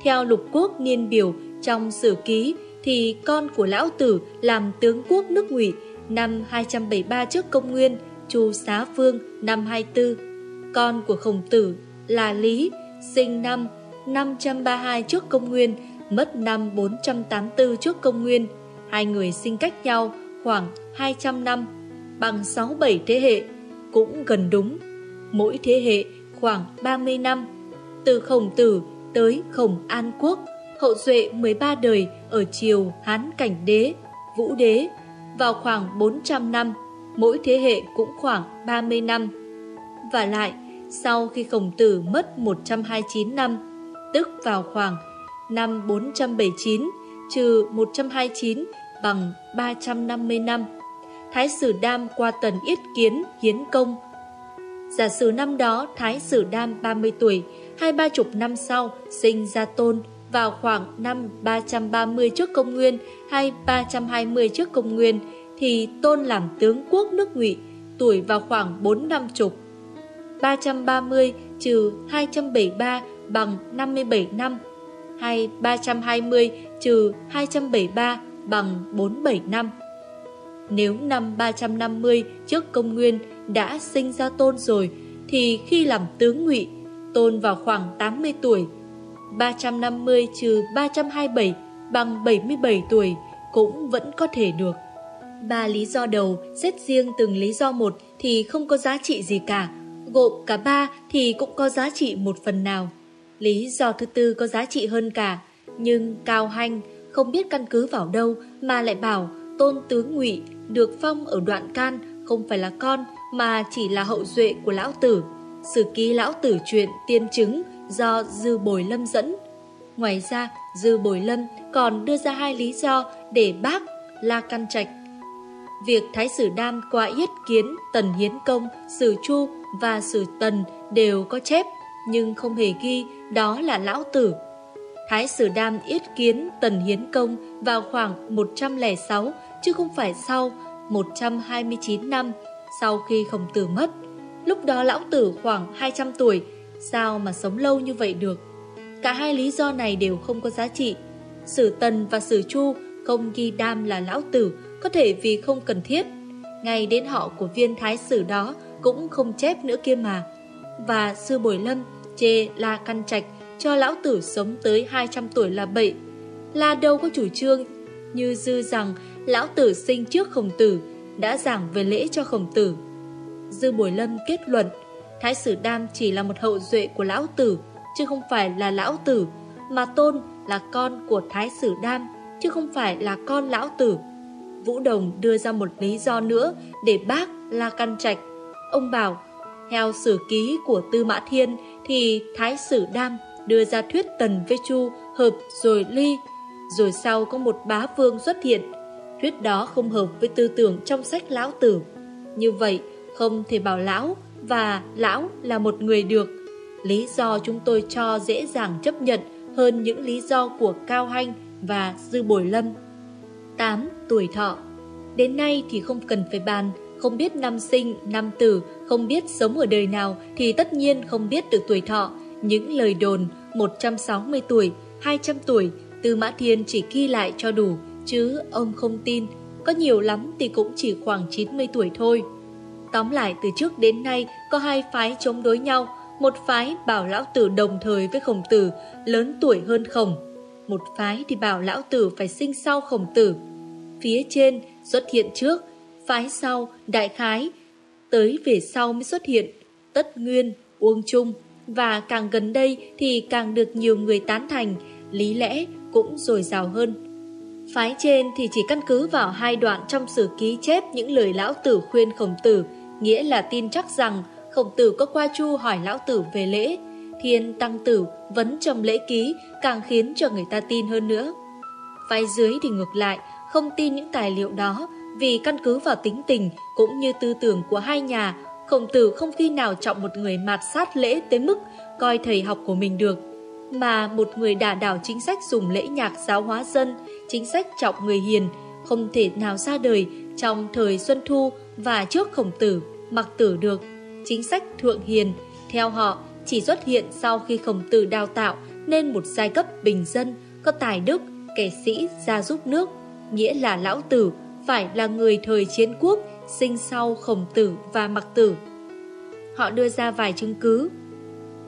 Theo lục quốc niên biểu trong sử ký thì con của lão tử làm tướng quốc nước ngụy năm 273 trước công nguyên, Chu Xá Phương năm 24. Con của khổng tử là Lý, sinh năm 532 trước công nguyên, mất năm 484 trước công nguyên. Hai người sinh cách nhau khoảng 200 năm, bằng 6-7 thế hệ, cũng gần đúng. Mỗi thế hệ khoảng 30 năm, từ khổng tử tới khổng an quốc, hậu duệ 13 đời ở triều Hán Cảnh Đế, Vũ Đế, vào khoảng 400 năm, mỗi thế hệ cũng khoảng 30 năm. Và lại, sau khi khổng tử mất 129 năm, tức vào khoảng năm 479 trừ 129 bằng 350 năm. Thái sử Đam qua tần yết kiến hiến công. Giả sử năm đó Thái sử Đam 30 tuổi, hai ba chục năm sau sinh ra tôn vào khoảng năm 330 trước công nguyên hay 320 trước công nguyên thì tôn làm tướng quốc nước ngụy tuổi vào khoảng 4 năm chục. 330 trừ 273 bằng 57 năm hay 320 trừ 273 bằng 47 năm. Nếu năm 350 trước công nguyên đã sinh ra tôn rồi, thì khi làm tướng ngụy tôn vào khoảng 80 tuổi. 350 trừ 327 bằng 77 tuổi cũng vẫn có thể được. Ba lý do đầu xét riêng từng lý do một thì không có giá trị gì cả, gộp cả ba thì cũng có giá trị một phần nào. Lý do thứ tư có giá trị hơn cả, nhưng cao hanh không biết căn cứ vào đâu mà lại bảo tôn tướng ngụy được phong ở đoạn can không phải là con mà chỉ là hậu duệ của lão tử. Sử ký lão tử chuyện tiên chứng do Dư Bồi Lâm dẫn. Ngoài ra, Dư Bồi Lâm còn đưa ra hai lý do để bác La Căn Trạch. Việc Thái sử Đam qua yết kiến Tần Hiến Công, Sử Chu và Sử Tần đều có chép, nhưng không hề ghi đó là lão tử Thái Sử Đam yết kiến Tần Hiến Công vào khoảng 106 chứ không phải sau 129 năm sau khi khổng tử mất. Lúc đó lão tử khoảng 200 tuổi, sao mà sống lâu như vậy được? Cả hai lý do này đều không có giá trị. Sử Tần và Sử Chu không ghi đam là lão tử, có thể vì không cần thiết. Ngay đến họ của viên thái sử đó cũng không chép nữa kia mà. Và sư Bồi Lâm chê La Căn Trạch cho lão tử sống tới 200 tuổi là bậy. Là đâu có chủ trương như dư rằng lão tử sinh trước khổng tử, đã giảng về lễ cho khổng tử. Dư Bồi Lâm kết luận, Thái Sử Đam chỉ là một hậu duệ của lão tử, chứ không phải là lão tử, mà Tôn là con của Thái Sử Đam, chứ không phải là con lão tử. Vũ Đồng đưa ra một lý do nữa để bác La Căn Trạch. Ông bảo, theo sử ký của Tư Mã Thiên thì Thái Sử Đam đưa ra thuyết tần với chu hợp rồi ly, rồi sau có một bá vương xuất hiện. Thuyết đó không hợp với tư tưởng trong sách lão tử. Như vậy, không thể bảo lão và lão là một người được. Lý do chúng tôi cho dễ dàng chấp nhận hơn những lý do của Cao Hanh và Dư Bồi Lâm. 8. Tuổi thọ Đến nay thì không cần phải bàn, không biết năm sinh, năm tử, không biết sống ở đời nào thì tất nhiên không biết được tuổi thọ. Những lời đồn 160 tuổi, 200 tuổi, Tư Mã Thiên chỉ ghi lại cho đủ, chứ ông không tin. Có nhiều lắm thì cũng chỉ khoảng 90 tuổi thôi. Tóm lại từ trước đến nay có hai phái chống đối nhau, một phái bảo lão tử đồng thời với khổng tử, lớn tuổi hơn khổng. Một phái thì bảo lão tử phải sinh sau khổng tử. Phía trên xuất hiện trước, phái sau, đại khái, tới về sau mới xuất hiện, tất nguyên, uông trung, và càng gần đây thì càng được nhiều người tán thành, lý lẽ cũng dồi dào hơn. Phái trên thì chỉ căn cứ vào hai đoạn trong sử ký chép những lời lão tử khuyên khổng tử, nghĩa là tin chắc rằng khổng tử có qua chu hỏi lão tử về lễ. Thiên tăng tử vấn trong lễ ký càng khiến cho người ta tin hơn nữa. Phái dưới thì ngược lại, không tin những tài liệu đó vì căn cứ vào tính tình cũng như tư tưởng của hai nhà, khổng tử không khi nào trọng một người mạt sát lễ tới mức coi thầy học của mình được, mà một người đả đảo chính sách dùng lễ nhạc giáo hóa dân, chính sách trọng người hiền, không thể nào ra đời trong thời Xuân Thu và trước khổng tử, mặc tử được. Chính sách thượng hiền, theo họ, chỉ xuất hiện sau khi khổng tử đào tạo nên một giai cấp bình dân, có tài đức, kẻ sĩ ra giúp nước, nghĩa là lão tử phải là người thời chiến quốc, sinh sau khổng tử và mặc tử. Họ đưa ra vài chứng cứ.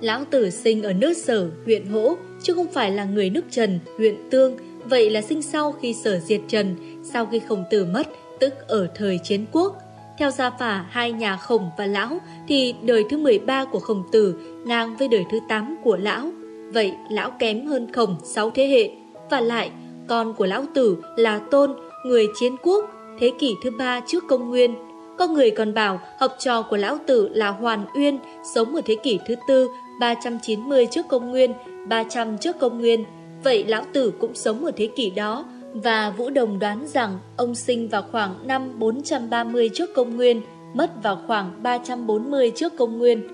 Lão tử sinh ở nước sở, huyện Hỗ, chứ không phải là người nước Trần, huyện Tương, vậy là sinh sau khi sở diệt Trần, sau khi khổng tử mất, tức ở thời chiến quốc. Theo gia phả hai nhà khổng và lão thì đời thứ 13 của khổng tử ngang với đời thứ 8 của lão. Vậy lão kém hơn khổng 6 thế hệ. Và lại, con của lão tử là tôn người chiến quốc, thế kỷ thứ ba trước công nguyên. Có người còn bảo học trò của lão tử là Hoàn Uyên, sống ở thế kỷ thứ tư, 390 trước công nguyên, 300 trước công nguyên. Vậy lão tử cũng sống ở thế kỷ đó, và Vũ Đồng đoán rằng ông sinh vào khoảng năm 430 trước công nguyên, mất vào khoảng 340 trước công nguyên.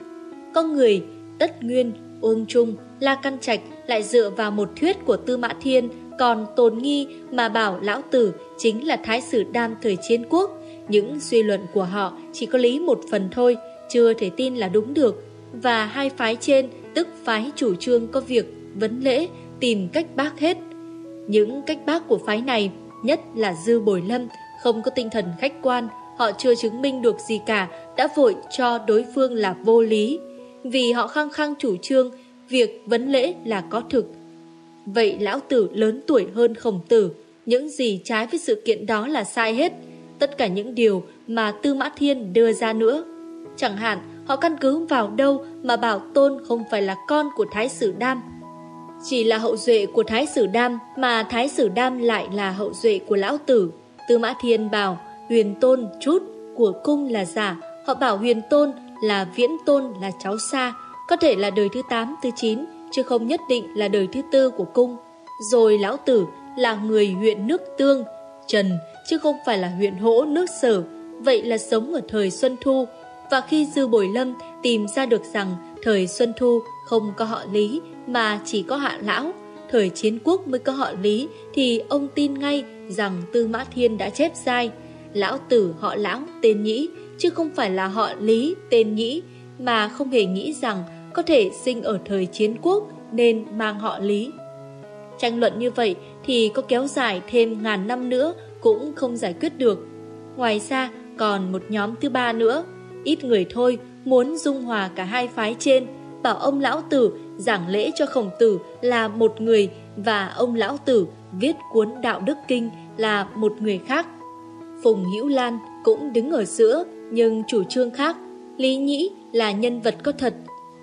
con người, Tất Nguyên, Uông Trung, La Căn Trạch lại dựa vào một thuyết của Tư Mã Thiên còn tồn nghi mà bảo lão tử chính là thái sử đam thời chiến quốc. Những suy luận của họ chỉ có lý một phần thôi, chưa thể tin là đúng được. Và hai phái trên, tức phái chủ trương có việc, vấn lễ, tìm cách bác hết. Những cách bác của phái này, nhất là Dư Bồi Lâm, không có tinh thần khách quan, họ chưa chứng minh được gì cả, đã vội cho đối phương là vô lý. Vì họ khăng khăng chủ trương, việc vấn lễ là có thực, Vậy lão tử lớn tuổi hơn khổng tử, những gì trái với sự kiện đó là sai hết, tất cả những điều mà Tư Mã Thiên đưa ra nữa. Chẳng hạn, họ căn cứ vào đâu mà bảo Tôn không phải là con của Thái Sử Đam. Chỉ là hậu duệ của Thái Sử Đam mà Thái Sử Đam lại là hậu duệ của Lão Tử. Tư Mã Thiên bảo huyền tôn chút của cung là giả, họ bảo huyền tôn là viễn tôn là cháu xa, có thể là đời thứ 8, thứ 9, chứ không nhất định là đời thứ tư của cung. Rồi lão tử là người huyện nước Tương, Trần, chứ không phải là huyện hỗ nước Sở, vậy là sống ở thời Xuân Thu. Và khi Dư Bồi Lâm tìm ra được rằng thời Xuân Thu không có họ Lý mà chỉ có hạ lão, thời chiến quốc mới có họ Lý thì ông tin ngay rằng Tư Mã Thiên đã chép sai. Lão tử họ lão tên Nhĩ, chứ không phải là họ Lý tên Nhĩ, mà không hề nghĩ rằng có thể sinh ở thời chiến quốc nên mang họ Lý. Tranh luận như vậy thì có kéo dài thêm ngàn năm nữa cũng không giải quyết được. Ngoài ra còn một nhóm thứ ba nữa, ít người thôi muốn dung hòa cả hai phái trên, bảo ông lão tử giảng lễ cho khổng tử là một người và ông lão tử viết cuốn đạo đức kinh là một người khác. Phùng Hữu Lan cũng đứng ở giữa nhưng chủ trương khác Lý Nhĩ là nhân vật có thật,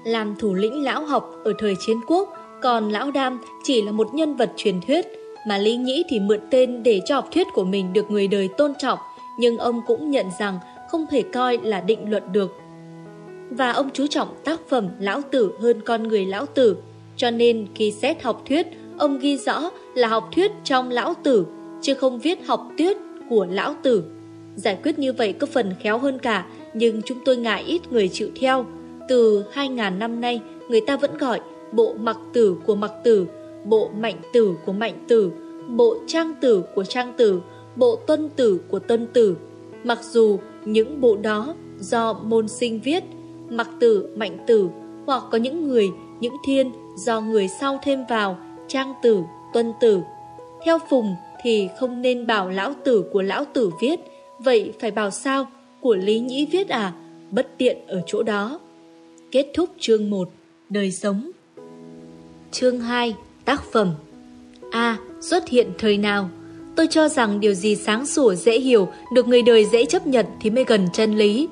làm thủ lĩnh lão học ở thời chiến quốc, còn lão đam chỉ là một nhân vật truyền thuyết, mà Lý Nhĩ thì mượn tên để cho học thuyết của mình được người đời tôn trọng, nhưng ông cũng nhận rằng không thể coi là định luận được. Và ông chú trọng tác phẩm lão tử hơn con người lão tử, cho nên khi xét học thuyết, ông ghi rõ là học thuyết trong lão tử, chứ không viết học thuyết của lão tử. Giải quyết như vậy có phần khéo hơn cả, nhưng chúng tôi ngại ít người chịu theo. Từ 2.000 năm nay, người ta vẫn gọi bộ mặc tử của mặc tử, bộ mạnh tử của mạnh tử, bộ trang tử của trang tử, bộ tuân tử của tuân tử. Mặc dù những bộ đó do môn sinh viết, mặc tử, mạnh tử, hoặc có những người, những thiên do người sau thêm vào, trang tử, tuân tử. Theo Phùng thì không nên bảo lão tử của lão tử viết, vậy phải bảo sao? Của Lý Nhĩ viết à? Bất tiện ở chỗ đó. Kết thúc chương 1 Đời sống Chương 2 Tác phẩm A. Xuất hiện thời nào Tôi cho rằng điều gì sáng sủa dễ hiểu Được người đời dễ chấp nhận Thì mới gần chân lý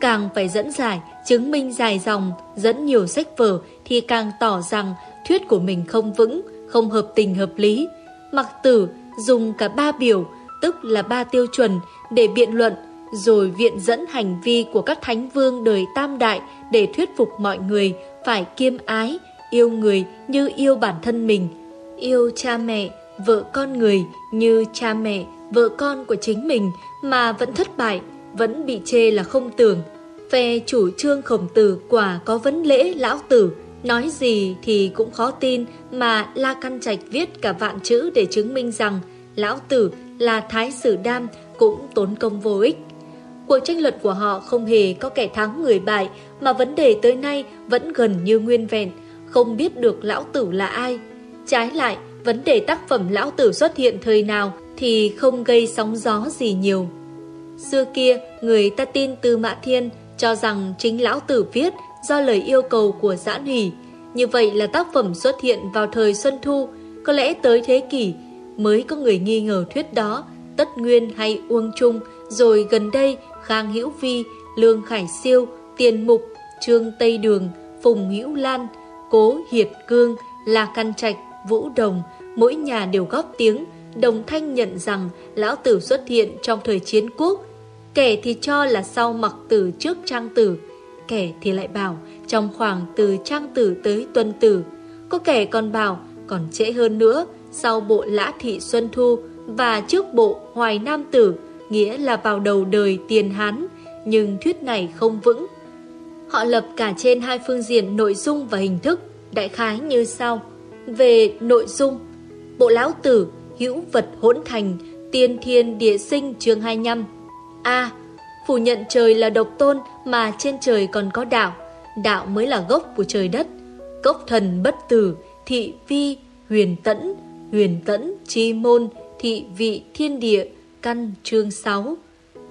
Càng phải dẫn giải, chứng minh dài dòng Dẫn nhiều sách vở Thì càng tỏ rằng thuyết của mình không vững Không hợp tình hợp lý. Mặc tử dùng cả ba biểu Tức là ba tiêu chuẩn Để biện luận rồi viện dẫn hành vi của các thánh vương đời tam đại để thuyết phục mọi người phải kiêm ái, yêu người như yêu bản thân mình, yêu cha mẹ, vợ con người như cha mẹ, vợ con của chính mình mà vẫn thất bại, vẫn bị chê là không tưởng. Phe chủ trương khổng tử quả có vấn lễ lão tử, nói gì thì cũng khó tin mà La Căn Trạch viết cả vạn chữ để chứng minh rằng lão tử là thái sử đam cũng tốn công vô ích. Cuộc tranh luận của họ không hề có kẻ thắng người bại, mà vấn đề tới nay vẫn gần như nguyên vẹn, không biết được lão tử là ai. Trái lại, vấn đề tác phẩm lão tử xuất hiện thời nào thì không gây sóng gió gì nhiều. Xưa kia, người ta tin Tư Mã Thiên cho rằng chính lão tử viết do lời yêu cầu của giãn hỷ. Như vậy là tác phẩm xuất hiện vào thời Xuân Thu, có lẽ tới thế kỷ mới có người nghi ngờ thuyết đó, Tất Nguyên hay Uông Trung, rồi gần đây Khang Hữu Vi, Lương Khải Siêu, Tiền Mục, Trương Tây Đường, Phùng Hữu Lan, Cố Hiệt Cương, La Căn Trạch, Vũ Đồng, mỗi nhà đều góp tiếng, đồng thanh nhận rằng lão tử xuất hiện trong thời chiến quốc. Kẻ thì cho là sau mặc tử trước trang tử, kẻ thì lại bảo trong khoảng từ trang tử tới tuân tử. Có kẻ còn bảo còn trễ hơn nữa, sau bộ lã thị Xuân Thu và trước bộ hoài nam tử nghĩa là vào đầu đời tiền Hán, nhưng thuyết này không vững. Họ lập cả trên hai phương diện nội dung và hình thức, đại khái như sau. Về nội dung, Bộ Lão Tử, hữu vật hỗn thành, tiên thiên địa sinh chương 25. A. Phủ nhận trời là độc tôn mà trên trời còn có đạo, đạo mới là gốc của trời đất. Cốc thần bất tử, thị vi, huyền tẫn, huyền tẫn, chi môn, thị vị thiên địa, Căn chương 6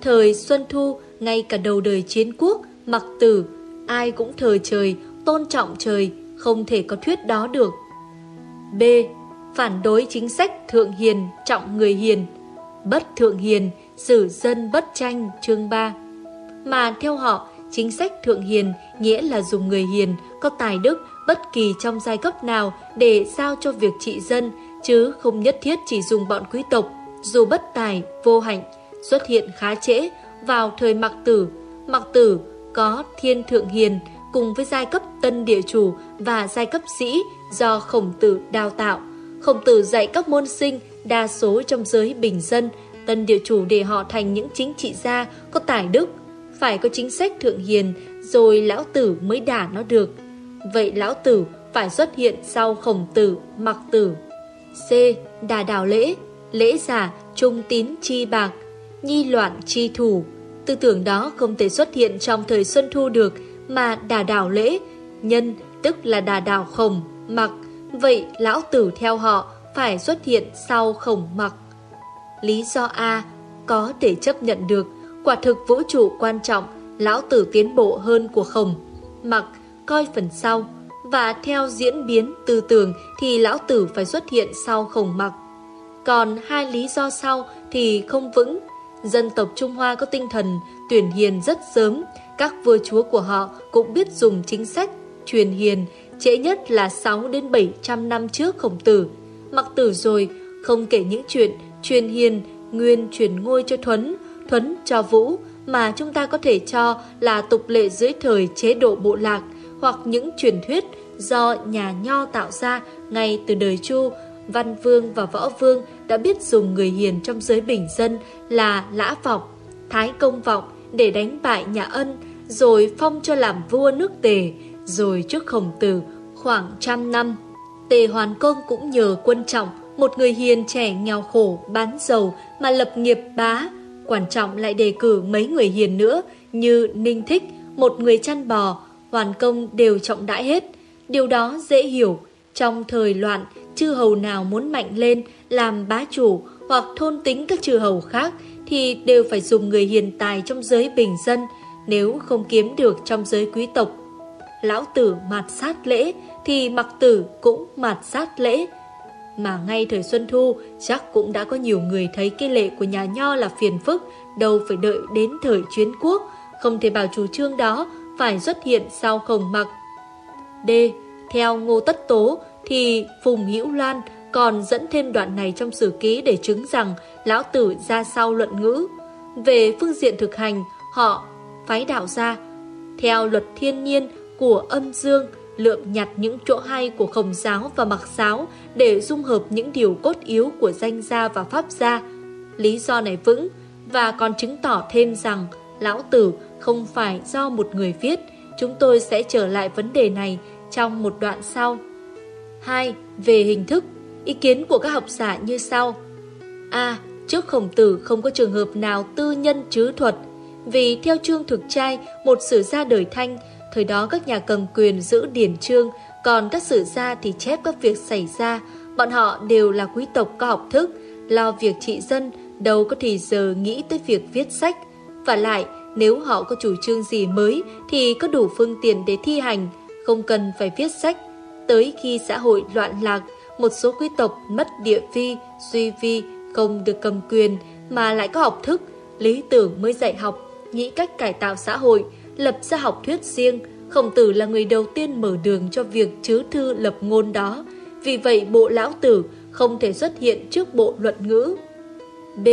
Thời Xuân Thu, ngay cả đầu đời chiến quốc, mặc tử, ai cũng thờ trời, tôn trọng trời, không thể có thuyết đó được. B. Phản đối chính sách thượng hiền, trọng người hiền. Bất thượng hiền, xử dân bất tranh, chương 3. Mà theo họ, chính sách thượng hiền nghĩa là dùng người hiền, có tài đức, bất kỳ trong giai cấp nào để giao cho việc trị dân, chứ không nhất thiết chỉ dùng bọn quý tộc dù bất tài, vô hạnh, xuất hiện khá trễ vào thời mặc tử. Mặc tử có thiên thượng hiền cùng với giai cấp tân địa chủ và giai cấp sĩ do khổng tử đào tạo. Khổng tử dạy các môn sinh đa số trong giới bình dân, tân địa chủ để họ thành những chính trị gia có tài đức. Phải có chính sách thượng hiền rồi lão tử mới đả nó được. Vậy lão tử phải xuất hiện sau khổng tử, mặc tử. C. Đà đào lễ lễ giả, trung tín chi bạc, nhi loạn chi thủ. Tư tưởng đó không thể xuất hiện trong thời Xuân Thu được, mà đà đào lễ, nhân tức là đà đào khổng, mặc, vậy lão tử theo họ phải xuất hiện sau khổng mặc. Lý do A có thể chấp nhận được, quả thực vũ trụ quan trọng, lão tử tiến bộ hơn của khổng, mặc, coi phần sau, và theo diễn biến tư tưởng thì lão tử phải xuất hiện sau khổng mặc. Còn hai lý do sau thì không vững. Dân tộc Trung Hoa có tinh thần tuyển hiền rất sớm, các vua chúa của họ cũng biết dùng chính sách truyền hiền, trễ nhất là 6 đến 700 năm trước khổng tử. Mặc tử rồi, không kể những chuyện truyền hiền, nguyên truyền ngôi cho Thuấn, Thuấn cho Vũ, mà chúng ta có thể cho là tục lệ dưới thời chế độ bộ lạc, hoặc những truyền thuyết do nhà nho tạo ra ngay từ đời Chu, Văn Vương và Võ Vương đã biết dùng người hiền trong giới bình dân là Lã Vọng, Thái Công Vọng để đánh bại nhà Ân, rồi phong cho làm vua nước Tề, rồi trước khổng tử khoảng trăm năm. Tề Hoàn Công cũng nhờ quân trọng, một người hiền trẻ nghèo khổ bán dầu mà lập nghiệp bá. Quan trọng lại đề cử mấy người hiền nữa như Ninh Thích, một người chăn bò, Hoàn Công đều trọng đãi hết. Điều đó dễ hiểu, trong thời loạn, chư hầu nào muốn mạnh lên, làm bá chủ hoặc thôn tính các chư hầu khác thì đều phải dùng người hiền tài trong giới bình dân, nếu không kiếm được trong giới quý tộc. Lão tử mạt sát lễ thì mặc tử cũng mạt sát lễ. Mà ngay thời Xuân Thu chắc cũng đã có nhiều người thấy cái lệ của nhà nho là phiền phức, đâu phải đợi đến thời chuyến quốc, không thể bảo chủ trương đó phải xuất hiện sau khổng mặc. D. Theo Ngô Tất Tố thì Phùng Hữu Loan còn dẫn thêm đoạn này trong sử ký để chứng rằng lão tử ra sau luận ngữ. Về phương diện thực hành, họ phái đạo ra theo luật thiên nhiên của âm dương lượm nhặt những chỗ hay của khổng giáo và mặc giáo để dung hợp những điều cốt yếu của danh gia và pháp gia. Lý do này vững và còn chứng tỏ thêm rằng lão tử không phải do một người viết. Chúng tôi sẽ trở lại vấn đề này trong một đoạn sau. 2. Về hình thức, ý kiến của các học giả như sau. A. Trước khổng tử không có trường hợp nào tư nhân chứ thuật, vì theo chương thực trai, một sử gia đời thanh, thời đó các nhà cầm quyền giữ điển trương, còn các sử gia thì chép các việc xảy ra, bọn họ đều là quý tộc có học thức, lo việc trị dân, đâu có thì giờ nghĩ tới việc viết sách. Và lại, nếu họ có chủ trương gì mới thì có đủ phương tiện để thi hành, không cần phải viết sách. Tới khi xã hội loạn lạc, một số quý tộc mất địa vi, duy vi, không được cầm quyền mà lại có học thức, lý tưởng mới dạy học, nghĩ cách cải tạo xã hội, lập ra học thuyết riêng. Khổng tử là người đầu tiên mở đường cho việc chứa thư lập ngôn đó. Vì vậy bộ lão tử không thể xuất hiện trước bộ luận ngữ. B.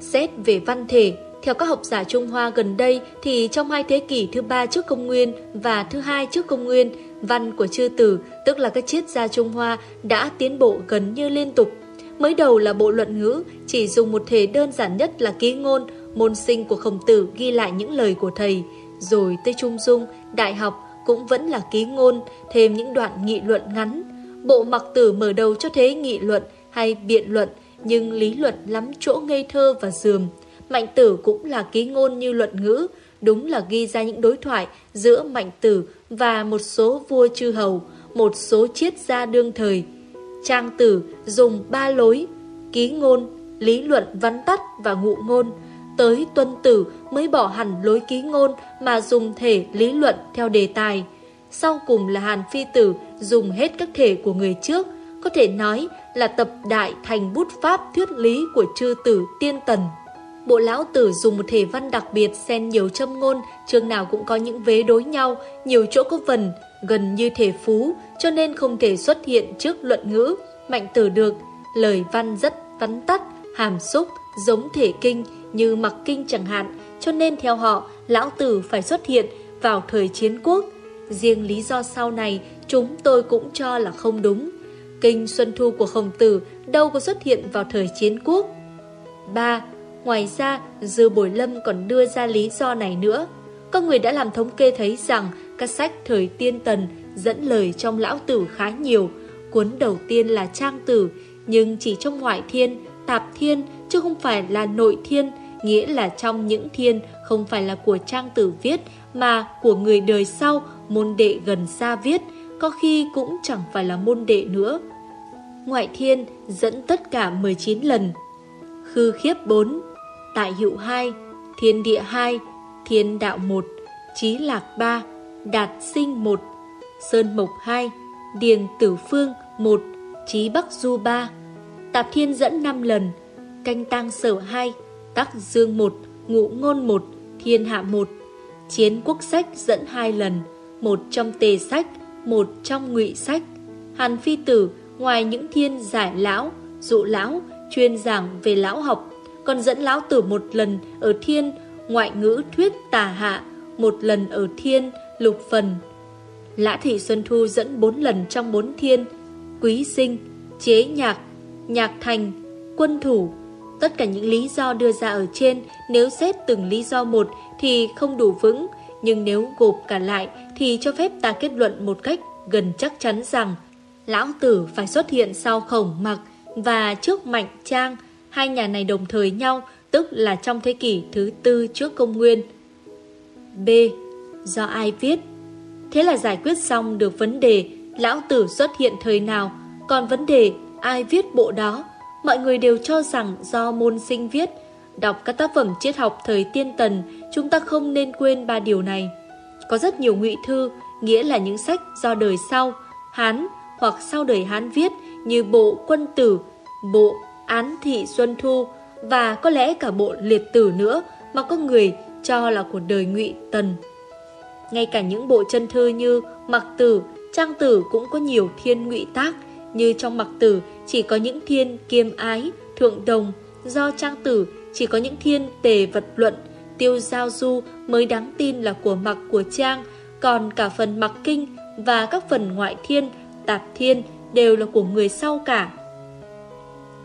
Xét về văn thể theo các học giả Trung Hoa gần đây thì trong hai thế kỷ thứ ba trước công nguyên và thứ hai trước công nguyên, văn của chư tử, tức là các triết gia Trung Hoa, đã tiến bộ gần như liên tục. Mới đầu là bộ luận ngữ, chỉ dùng một thể đơn giản nhất là ký ngôn, môn sinh của khổng tử ghi lại những lời của thầy. Rồi tới Trung Dung, đại học cũng vẫn là ký ngôn, thêm những đoạn nghị luận ngắn. Bộ mặc tử mở đầu cho thế nghị luận hay biện luận, nhưng lý luận lắm chỗ ngây thơ và dườm. Mạnh tử cũng là ký ngôn như luận ngữ, đúng là ghi ra những đối thoại giữa Mạnh tử và một số vua chư hầu, một số triết gia đương thời. Trang tử dùng ba lối, ký ngôn, lý luận văn tắt và ngụ ngôn. Tới tuân tử mới bỏ hẳn lối ký ngôn mà dùng thể lý luận theo đề tài. Sau cùng là Hàn Phi Tử dùng hết các thể của người trước, có thể nói là tập đại thành bút pháp thuyết lý của chư tử tiên tần. Bộ lão tử dùng một thể văn đặc biệt xen nhiều châm ngôn, chương nào cũng có những vế đối nhau, nhiều chỗ có vần, gần như thể phú, cho nên không thể xuất hiện trước luận ngữ. Mạnh tử được, lời văn rất vắn tắt, hàm xúc, giống thể kinh như mặc kinh chẳng hạn, cho nên theo họ, lão tử phải xuất hiện vào thời chiến quốc. Riêng lý do sau này, chúng tôi cũng cho là không đúng. Kinh Xuân Thu của Khổng Tử đâu có xuất hiện vào thời chiến quốc. 3. Ngoài ra, Dư Bồi Lâm còn đưa ra lý do này nữa. Có người đã làm thống kê thấy rằng các sách thời tiên tần dẫn lời trong lão tử khá nhiều. Cuốn đầu tiên là Trang Tử, nhưng chỉ trong ngoại thiên, tạp thiên, chứ không phải là nội thiên, nghĩa là trong những thiên không phải là của Trang Tử viết, mà của người đời sau, môn đệ gần xa viết, có khi cũng chẳng phải là môn đệ nữa. Ngoại thiên dẫn tất cả 19 lần. Khư khiếp 4 Tại hữu 2, Thiên địa 2, Thiên đạo 1, Trí lạc 3, Đạt sinh 1, Sơn mộc 2, Điền tử phương 1, Trí bắc du 3, Tạp thiên dẫn 5 lần, Canh tăng sở 2, Tắc dương 1, Ngũ ngôn 1, Thiên hạ 1, Chiến quốc sách dẫn hai lần, một trong tề sách, một trong ngụy sách. Hàn Phi Tử ngoài những thiên giải lão, dụ lão, chuyên giảng về lão học, còn dẫn lão tử một lần ở thiên ngoại ngữ thuyết tà hạ, một lần ở thiên lục phần. Lã Thị Xuân Thu dẫn bốn lần trong bốn thiên, quý sinh, chế nhạc, nhạc thành, quân thủ. Tất cả những lý do đưa ra ở trên, nếu xét từng lý do một thì không đủ vững, nhưng nếu gộp cả lại thì cho phép ta kết luận một cách gần chắc chắn rằng Lão Tử phải xuất hiện sau khổng mặc và trước mạnh trang, hai nhà này đồng thời nhau, tức là trong thế kỷ thứ tư trước công nguyên. B. Do ai viết? Thế là giải quyết xong được vấn đề Lão Tử xuất hiện thời nào, còn vấn đề ai viết bộ đó, mọi người đều cho rằng do môn sinh viết. Đọc các tác phẩm triết học thời tiên tần, chúng ta không nên quên ba điều này. Có rất nhiều ngụy thư, nghĩa là những sách do đời sau, Hán hoặc sau đời Hán viết như bộ quân tử, bộ án thị Xuân Thu và có lẽ cả bộ liệt tử nữa mà có người cho là của đời ngụy Tần. Ngay cả những bộ chân thư như Mặc Tử, Trang Tử cũng có nhiều thiên ngụy tác, như trong Mặc Tử chỉ có những thiên kiêm ái, thượng đồng, do Trang Tử chỉ có những thiên tề vật luận, tiêu giao du mới đáng tin là của Mặc của Trang, còn cả phần Mặc Kinh và các phần ngoại thiên, tạp thiên đều là của người sau cả.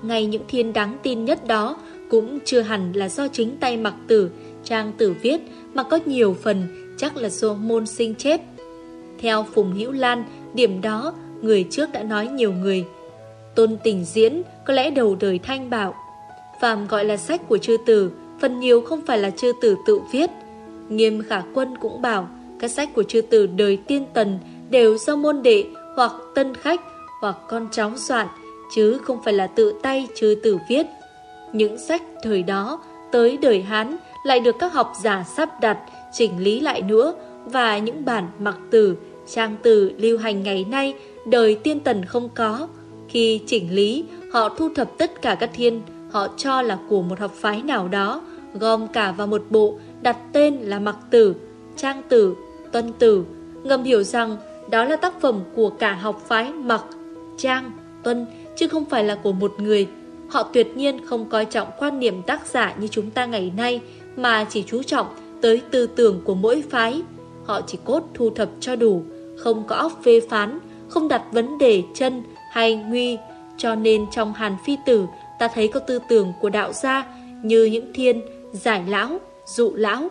Ngay những thiên đáng tin nhất đó cũng chưa hẳn là do chính tay Mặc Tử, Trang Tử viết mà có nhiều phần chắc là do môn sinh chép. Theo Phùng Hữu Lan, điểm đó người trước đã nói nhiều người. Tôn tình diễn có lẽ đầu đời thanh bảo. Phạm gọi là sách của chư tử, phần nhiều không phải là chư tử tự viết. Nghiêm khả quân cũng bảo các sách của chư tử đời tiên tần đều do môn đệ hoặc tân khách hoặc con cháu soạn, chứ không phải là tự tay chư tử viết. Những sách thời đó tới đời Hán lại được các học giả sắp đặt, chỉnh lý lại nữa và những bản mặc tử, trang tử lưu hành ngày nay đời tiên tần không có. Khi chỉnh lý, họ thu thập tất cả các thiên họ cho là của một học phái nào đó, gom cả vào một bộ, đặt tên là mặc tử, trang tử, tuân tử, ngầm hiểu rằng đó là tác phẩm của cả học phái mặc, trang, tuân, chứ không phải là của một người. Họ tuyệt nhiên không coi trọng quan niệm tác giả như chúng ta ngày nay, mà chỉ chú trọng tới tư tưởng của mỗi phái. Họ chỉ cốt thu thập cho đủ, không có óc phê phán, không đặt vấn đề chân hay nguy, cho nên trong Hàn Phi Tử ta thấy có tư tưởng của đạo gia như những thiên, giải lão, dụ lão.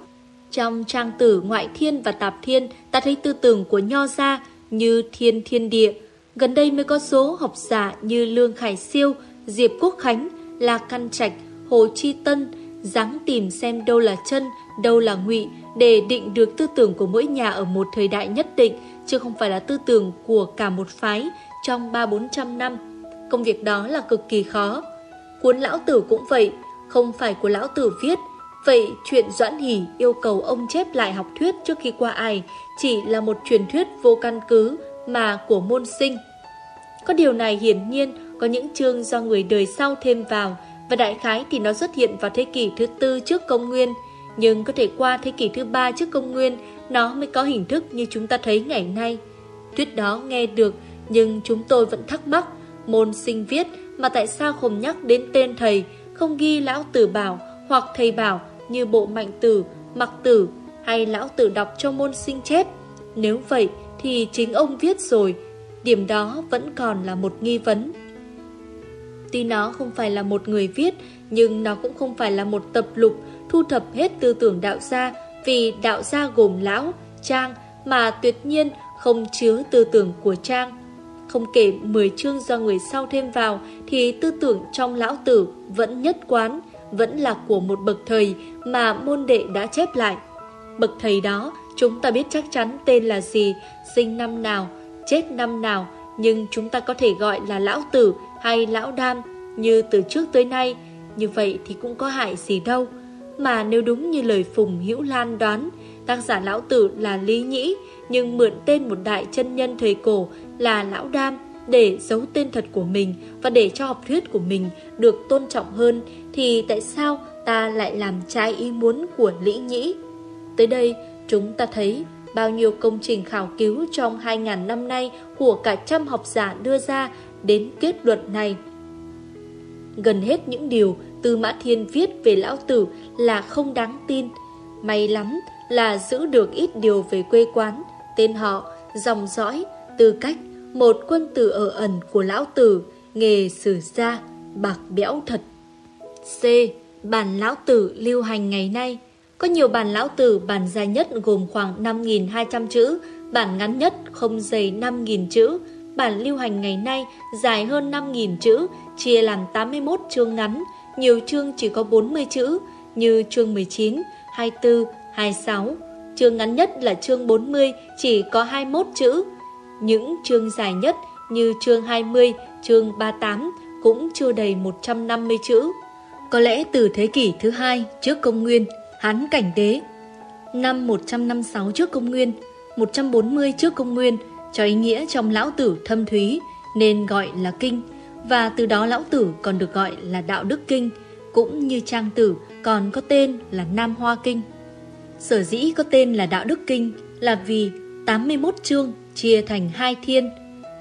Trong trang tử ngoại thiên và tạp thiên ta thấy tư tưởng của nho gia như thiên thiên địa. Gần đây mới có số học giả như Lương Khải Siêu, Diệp Quốc Khánh, La Căn Trạch, Hồ Chi Tân, dáng tìm xem đâu là chân, đâu là ngụy để định được tư tưởng của mỗi nhà ở một thời đại nhất định, chứ không phải là tư tưởng của cả một phái trong ba bốn trăm năm. Công việc đó là cực kỳ khó. Cuốn lão tử cũng vậy, không phải của lão tử viết. Vậy chuyện Doãn Hỷ yêu cầu ông chép lại học thuyết trước khi qua ai chỉ là một truyền thuyết vô căn cứ mà của môn sinh. Có điều này hiển nhiên có những chương do người đời sau thêm vào và đại khái thì nó xuất hiện vào thế kỷ thứ tư trước công nguyên. Nhưng có thể qua thế kỷ thứ ba trước công nguyên nó mới có hình thức như chúng ta thấy ngày nay. Thuyết đó nghe được nhưng chúng tôi vẫn thắc mắc môn sinh viết mà tại sao không nhắc đến tên thầy, không ghi lão tử bảo hoặc thầy bảo như bộ mạnh tử, mặc tử hay lão tử đọc cho môn sinh chép. Nếu vậy thì chính ông viết rồi, điểm đó vẫn còn là một nghi vấn. Tuy nó không phải là một người viết, nhưng nó cũng không phải là một tập lục thu thập hết tư tưởng đạo gia vì đạo gia gồm lão, trang mà tuyệt nhiên không chứa tư tưởng của trang. Không kể 10 chương do người sau thêm vào thì tư tưởng trong lão tử vẫn nhất quán, vẫn là của một bậc thầy mà môn đệ đã chép lại. Bậc thầy đó chúng ta biết chắc chắn tên là gì, sinh năm nào, chết năm nào, nhưng chúng ta có thể gọi là lão tử hay lão đam như từ trước tới nay. Như vậy thì cũng có hại gì đâu. Mà nếu đúng như lời Phùng Hữu Lan đoán, tác giả lão tử là Lý Nhĩ, nhưng mượn tên một đại chân nhân thời cổ là Lão Đam để giấu tên thật của mình và để cho học thuyết của mình được tôn trọng hơn thì tại sao ta lại làm trái ý muốn của Lý Nhĩ? Tới đây Chúng ta thấy bao nhiêu công trình khảo cứu trong 2.000 năm nay của cả trăm học giả đưa ra đến kết luận này. Gần hết những điều Tư Mã Thiên viết về Lão Tử là không đáng tin. May lắm là giữ được ít điều về quê quán, tên họ, dòng dõi, tư cách, một quân tử ở ẩn của Lão Tử, nghề sử gia, bạc bẽo thật. C. Bản Lão Tử lưu hành ngày nay Có nhiều bản Lão Tử bản dài nhất gồm khoảng 5.200 chữ, bản ngắn nhất không dày 5.000 chữ, bản lưu hành ngày nay dài hơn 5.000 chữ, chia làm 81 chương ngắn, nhiều chương chỉ có 40 chữ, như chương 19, 24, 26. Chương ngắn nhất là chương 40, chỉ có 21 chữ. Những chương dài nhất như chương 20, chương 38 cũng chưa đầy 150 chữ. Có lẽ từ thế kỷ thứ hai trước công nguyên, Hán Cảnh Đế, năm 156 trước công nguyên, 140 trước công nguyên, cho ý nghĩa trong lão tử thâm thúy nên gọi là kinh, và từ đó lão tử còn được gọi là đạo đức kinh, cũng như trang tử còn có tên là Nam Hoa Kinh. Sở dĩ có tên là đạo đức kinh là vì 81 chương chia thành hai thiên,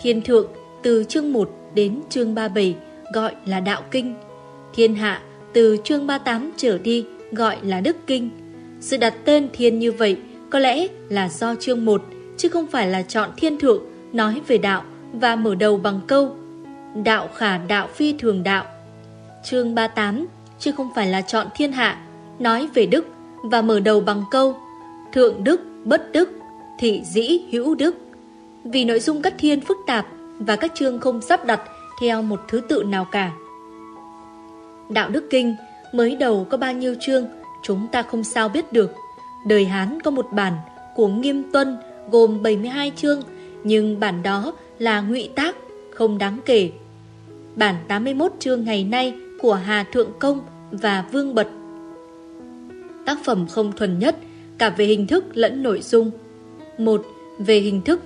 thiên thượng từ chương 1 đến chương 37 gọi là đạo kinh, thiên hạ từ chương 38 trở đi gọi là đức kinh. Sự đặt tên thiên như vậy có lẽ là do chương 1 chứ không phải là chọn thiên thượng nói về đạo và mở đầu bằng câu đạo khả đạo phi thường đạo. Chương 38 chứ không phải là chọn thiên hạ nói về đức và mở đầu bằng câu thượng đức bất đức thị dĩ hữu đức. Vì nội dung cất thiên phức tạp và các chương không sắp đặt theo một thứ tự nào cả. Đạo Đức Kinh mới đầu có bao nhiêu chương chúng ta không sao biết được. Đời Hán có một bản của Nghiêm Tuân gồm 72 chương, nhưng bản đó là ngụy tác, không đáng kể. Bản 81 chương ngày nay của Hà Thượng Công và Vương Bật. Tác phẩm không thuần nhất, cả về hình thức lẫn nội dung. Một, về hình thức,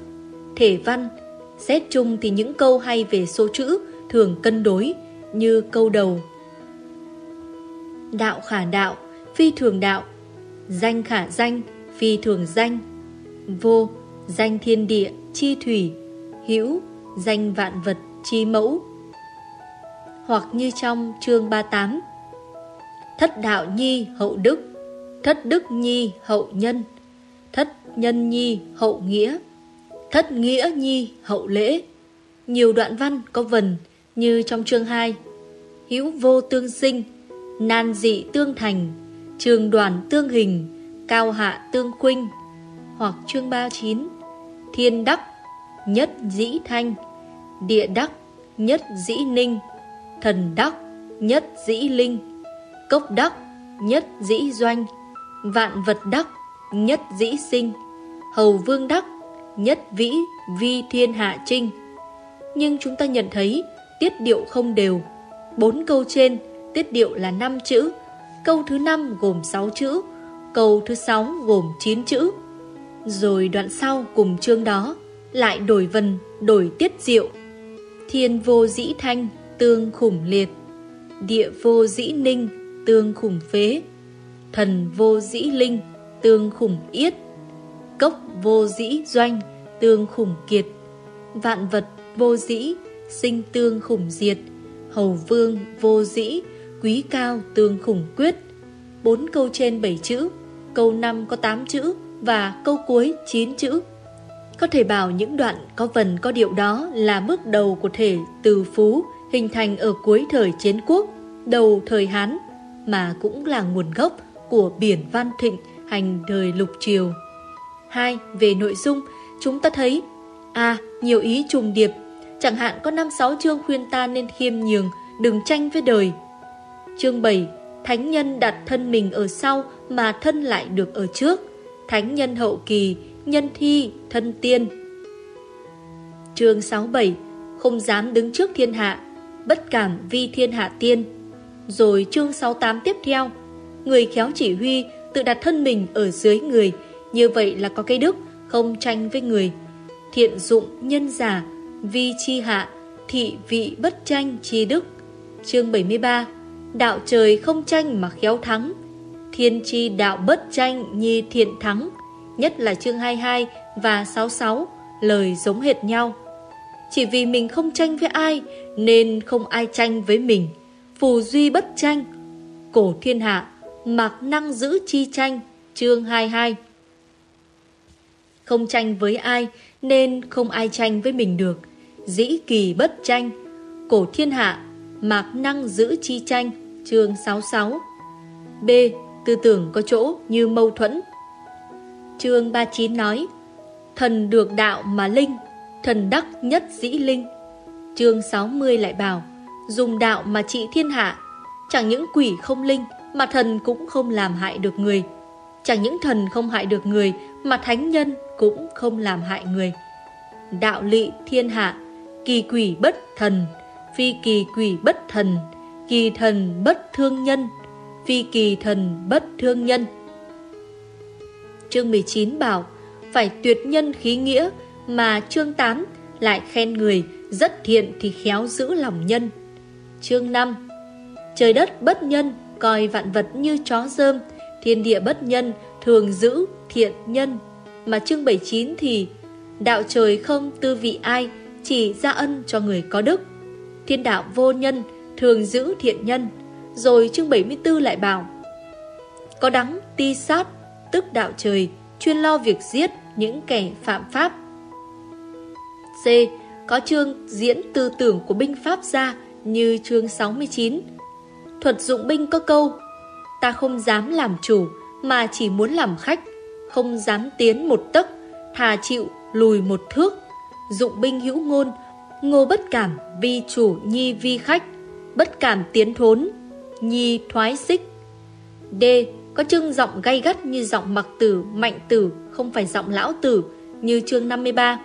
thể văn. Xét chung thì những câu hay về số chữ thường cân đối, như câu đầu. Đạo khả đạo, phi thường đạo, danh khả danh, phi thường danh. Vô, danh thiên địa, chi thủy, hữu, danh vạn vật, chi mẫu. Hoặc như trong chương 38, thất đạo nhi hậu đức, thất đức nhi hậu nhân, thất nhân nhi hậu nghĩa, thất nghĩa nhi hậu lễ. Nhiều đoạn văn có vần như trong chương 2, hữu vô tương sinh, nan dị tương thành, trường đoàn tương hình, cao hạ tương khuynh, hoặc chương 39 Thiên đắc nhất dĩ thanh Địa đắc nhất dĩ ninh Thần đắc nhất dĩ linh Cốc đắc nhất dĩ doanh Vạn vật đắc nhất dĩ sinh Hầu vương đắc nhất vĩ vi thiên hạ trinh. Nhưng chúng ta nhận thấy tiết điệu không đều. Bốn câu trên tiết điệu là 5 chữ. Câu thứ năm gồm 6 chữ. Câu thứ sáu gồm 9 chữ. Rồi đoạn sau cùng chương đó Lại đổi vần, đổi tiết diệu. Thiên vô dĩ thanh Tương khủng liệt. Địa vô dĩ ninh Tương khủng phế. Thần vô dĩ linh Tương khủng yết. Cốc vô dĩ doanh Tương khủng kiệt Vạn vật vô dĩ Sinh tương khủng diệt Hầu vương vô dĩ Quý cao tương khủng quyết Bốn câu trên bảy chữ Câu năm có tám chữ và câu cuối 9 chữ. Có thể bảo những đoạn có vần có điệu đó là bước đầu của thể từ phú hình thành ở cuối thời chiến quốc, đầu thời Hán, mà cũng là nguồn gốc của biển văn thịnh hành đời lục triều. Hai, về nội dung, chúng ta thấy A. Nhiều ý trùng điệp Chẳng hạn có 5-6 chương khuyên ta nên khiêm nhường Đừng tranh với đời Chương 7 Thánh nhân đặt thân mình ở sau Mà thân lại được ở trước thánh nhân hậu kỳ, nhân thi, thân tiên. Chương 67 Không dám đứng trước thiên hạ, bất cảm vi thiên hạ tiên. Rồi chương 68 tiếp theo Người khéo chỉ huy tự đặt thân mình ở dưới người, như vậy là có cái đức, không tranh với người. Thiện dụng nhân giả, vi chi hạ, thị vị bất tranh chi đức. Chương 73 Đạo trời không tranh mà khéo thắng, thiên chi đạo bất tranh nhi thiện thắng, nhất là chương 22 và 66, lời giống hệt nhau. Chỉ vì mình không tranh với ai, nên không ai tranh với mình. Phù duy bất tranh, cổ thiên hạ, mạc năng giữ chi tranh, chương 22. Không tranh với ai, nên không ai tranh với mình được. Dĩ kỳ bất tranh, cổ thiên hạ, mạc năng giữ chi tranh, chương 66. B. Tư tưởng có chỗ như mâu thuẫn. Chương 39 nói, thần được đạo mà linh, thần đắc nhất dĩ linh. Chương 60 lại bảo, dùng đạo mà trị thiên hạ, chẳng những quỷ không linh mà thần cũng không làm hại được người. Chẳng những thần không hại được người mà thánh nhân cũng không làm hại người. Đạo lị thiên hạ, kỳ quỷ bất thần, phi kỳ quỷ bất thần, kỳ thần bất thương nhân, phi kỳ thần bất thương nhân. Chương 19 bảo, phải tuyệt nhân khí nghĩa, mà chương 8 lại khen người rất thiện thì khéo giữ lòng nhân. Chương 5 Trời đất bất nhân, coi vạn vật như chó rơm, thiên địa bất nhân, thường giữ thiện nhân. Mà chương 79 thì Đạo trời không tư vị ai, chỉ ra ân cho người có đức. Thiên đạo vô nhân, thường giữ thiện nhân. Rồi chương 74 lại bảo Có đắng ti sát, tức đạo trời, chuyên lo việc giết những kẻ phạm pháp. C. Có chương diễn tư tưởng của binh pháp ra như chương 69. Thuật dụng binh có câu Ta không dám làm chủ mà chỉ muốn làm khách, không dám tiến một tấc, thà chịu lùi một thước. Dụng binh hữu ngôn, ngô bất cảm vi chủ nhi vi khách, bất cảm tiến thốn, nhi thoái xích. D. Có chương giọng gay gắt như giọng mặc tử, mạnh tử, không phải giọng lão tử, như chương 53.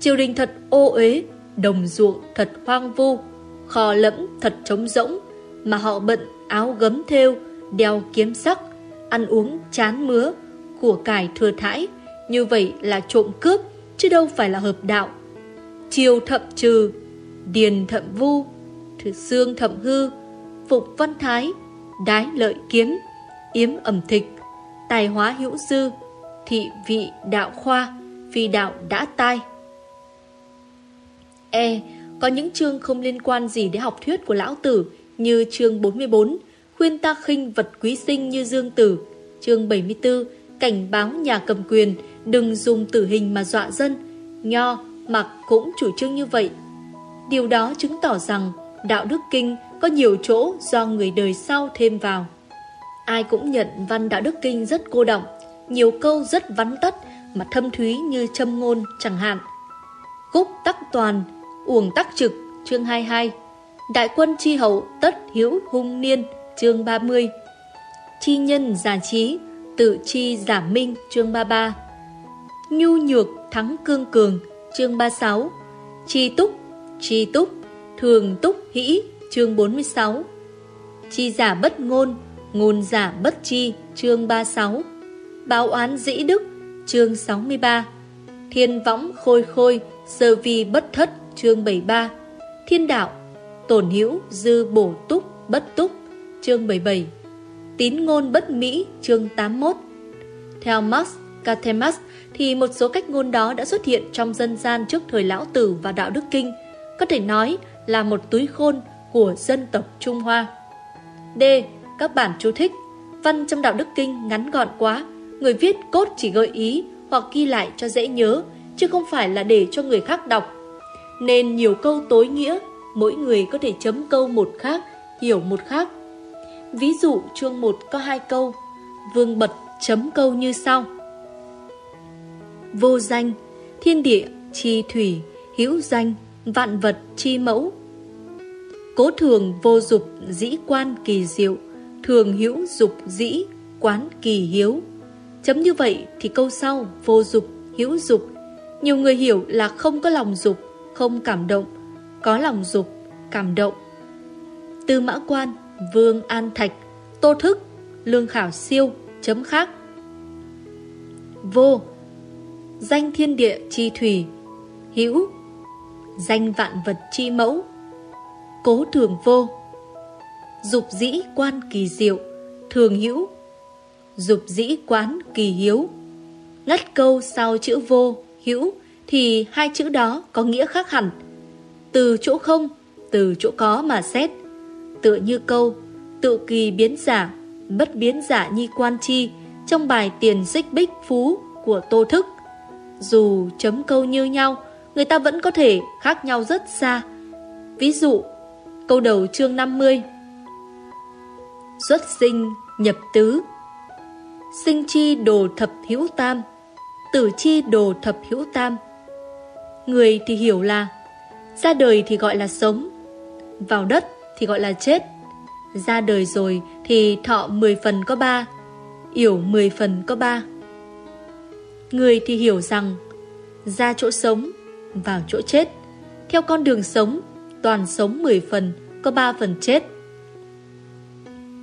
Triều đình thật ô uế, đồng ruộng thật hoang vu, kho lẫm thật trống rỗng, mà họ bận áo gấm thêu, đeo kiếm sắc, ăn uống chán mứa, của cải thừa thãi, như vậy là trộm cướp, chứ đâu phải là hợp đạo. chiều thậm trừ, điền thậm vu, thử xương thậm hư, phục văn thái, đái lợi kiếm, yếm ẩm thịch, tài hóa hữu dư, thị vị đạo khoa, phi đạo đã tai. E. Có những chương không liên quan gì đến học thuyết của lão tử như chương 44, khuyên ta khinh vật quý sinh như dương tử, chương 74, cảnh báo nhà cầm quyền đừng dùng tử hình mà dọa dân. Nho, mặc cũng chủ trương như vậy. Điều đó chứng tỏ rằng đạo đức kinh có nhiều chỗ do người đời sau thêm vào. Ai cũng nhận văn đạo đức kinh rất cô động, nhiều câu rất vắn tắt mà thâm thúy như châm ngôn chẳng hạn. Khúc tắc toàn, uổng tắc trực, chương 22. Đại quân chi hậu tất hiếu hung niên, chương 30. Chi nhân giả trí, tự chi giả minh, chương 33. Nhu nhược thắng cương cường, chương 36. Chi túc, chi túc, thường túc hĩ, chương 46. Chi giả bất ngôn, ngôn giả bất chi, chương 36. Báo oán dĩ đức, chương 63. Thiên võng khôi khôi, sơ vi bất thất, chương 73. Thiên đạo, tổn hữu dư bổ túc, bất túc, chương 77. Tín ngôn bất mỹ, chương 81. Theo Marx, Cathemas thì một số cách ngôn đó đã xuất hiện trong dân gian trước thời Lão Tử và Đạo Đức Kinh, có thể nói là một túi khôn của dân tộc Trung Hoa. D. Các bản chú thích Văn trong Đạo Đức Kinh ngắn gọn quá, người viết cốt chỉ gợi ý hoặc ghi lại cho dễ nhớ, chứ không phải là để cho người khác đọc. Nên nhiều câu tối nghĩa, mỗi người có thể chấm câu một khác, hiểu một khác. Ví dụ chương 1 có hai câu, Vương Bật chấm câu như sau. Vô danh, thiên địa, chi thủy, hữu danh, vạn vật, chi mẫu. Cố thường vô dục, dĩ quan kỳ diệu, thường hữu dục dĩ, quán kỳ hiếu. Chấm như vậy thì câu sau vô dục, hữu dục. Nhiều người hiểu là không có lòng dục, không cảm động, có lòng dục, cảm động. Tư mã quan, vương an thạch, tô thức, lương khảo siêu, chấm khác. Vô Danh thiên địa chi thủy Hữu Danh vạn vật chi mẫu Cố thường vô Dục dĩ quan kỳ diệu Thường hữu Dục dĩ quán kỳ hiếu Ngắt câu sau chữ vô, hữu thì hai chữ đó có nghĩa khác hẳn. Từ chỗ không, từ chỗ có mà xét. Tựa như câu, tự kỳ biến giả, bất biến giả nhi quan chi trong bài tiền xích bích phú của Tô Thức. Dù chấm câu như nhau, người ta vẫn có thể khác nhau rất xa. Ví dụ, câu đầu chương 50 Xuất sinh nhập tứ Sinh chi đồ thập hữu tam Tử chi đồ thập hữu tam Người thì hiểu là Ra đời thì gọi là sống Vào đất thì gọi là chết. Ra đời rồi thì thọ 10 phần có 3 Yểu 10 phần có 3 Người thì hiểu rằng Ra chỗ sống Vào chỗ chết. Theo con đường sống Toàn sống 10 phần Có 3 phần chết.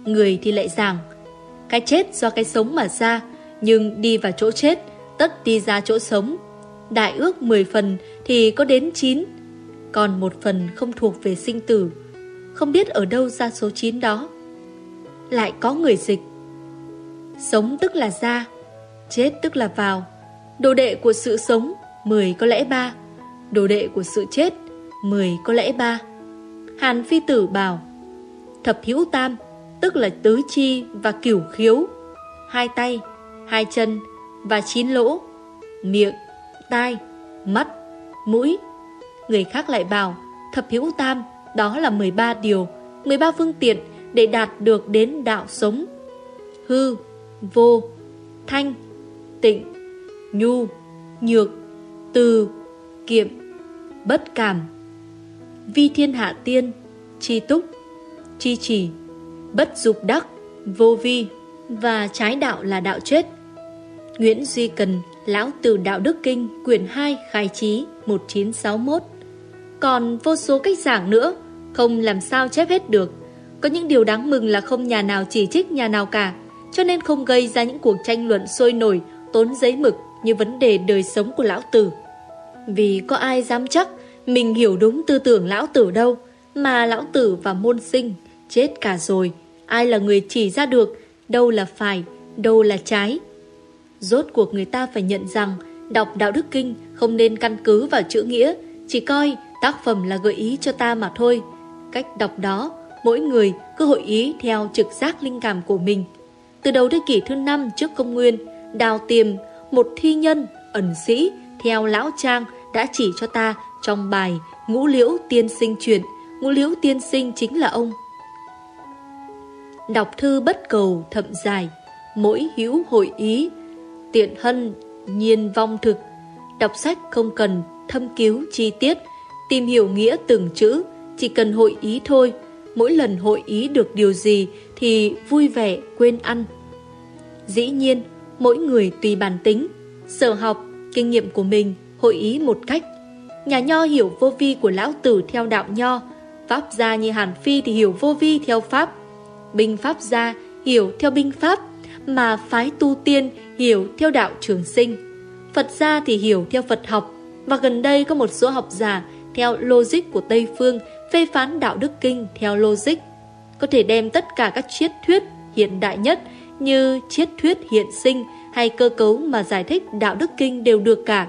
Người thì lại giảng, Cái chết do cái sống mà ra Nhưng đi vào chỗ chết Tất đi ra chỗ sống. Đại ước 10 phần thì có đến 9 Còn một phần không thuộc về sinh tử. Không biết ở đâu ra số 9 đó. Lại có người dịch. Sống tức là ra, Chết tức là vào. Đồ đệ của sự sống 10 có lẽ 3 Đồ đệ của sự chết 10 có lẽ 3 Hàn phi tử bảo, Thập hữu tam, Tức là tứ chi và cửu khiếu, Hai tay, Hai chân Và chín lỗ, Miệng, Tai, Mắt, Mũi. Người khác lại bảo, Thập hữu tam đó là 13 điều 13 phương tiện Để đạt được đến đạo sống. Hư, Vô, Thanh, Tịnh, Nhu, Nhược, Từ, Kiệm, Bất cảm Vi thiên hạ tiên, Chi túc, Chi chỉ, Bất dục đắc, Vô vi, Và trái đạo là đạo chết. Nguyễn Duy Cần, Lão Tử Đạo Đức Kinh, Quyển 2 Khai trí 1961 còn vô số cách giảng nữa Không làm sao chép hết được. Có những điều đáng mừng là không nhà nào chỉ trích nhà nào cả Cho nên không gây ra những cuộc tranh luận sôi nổi Tốn giấy mực như vấn đề đời sống của Lão Tử. Vì có ai dám chắc Mình hiểu đúng tư tưởng Lão Tử đâu Mà Lão Tử và môn sinh Chết cả rồi. Ai là người chỉ ra được Đâu là phải, đâu là trái. Rốt cuộc người ta phải nhận rằng đọc Đạo Đức Kinh không nên căn cứ vào chữ nghĩa, chỉ coi tác phẩm là gợi ý cho ta mà thôi. Cách đọc đó, mỗi người cứ hội ý theo trực giác linh cảm của mình. Từ đầu thế kỷ thứ năm trước công nguyên, Đào Tiềm, một thi nhân, ẩn sĩ, theo Lão Trang đã chỉ cho ta trong bài Ngũ Liễu Tiên Sinh Truyền. Ngũ Liễu Tiên Sinh chính là ông. Đọc thư bất cầu thậm dài, mỗi hữu hội ý, tiện hân, nhiên vong thực. Đọc sách không cần thâm cứu chi tiết, tìm hiểu nghĩa từng chữ, chỉ cần hội ý thôi. Mỗi lần hội ý được điều gì thì vui vẻ quên ăn. Dĩ nhiên, mỗi người tùy bản tính, sở học, kinh nghiệm của mình hội ý một cách. Nhà nho hiểu vô vi của lão tử theo đạo nho, pháp gia như Hàn Phi thì hiểu vô vi theo pháp, binh pháp gia hiểu theo binh pháp, mà phái tu tiên hiểu theo đạo trường sinh. Phật gia thì hiểu theo Phật học, và gần đây có một số học giả theo logic của Tây Phương phê phán đạo đức kinh theo logic. Có thể đem tất cả các triết thuyết hiện đại nhất như triết thuyết hiện sinh hay cơ cấu mà giải thích đạo đức kinh đều được cả.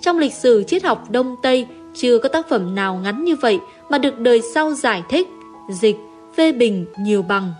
Trong lịch sử triết học Đông Tây chưa có tác phẩm nào ngắn như vậy mà được đời sau giải thích, dịch, phê bình nhiều bằng.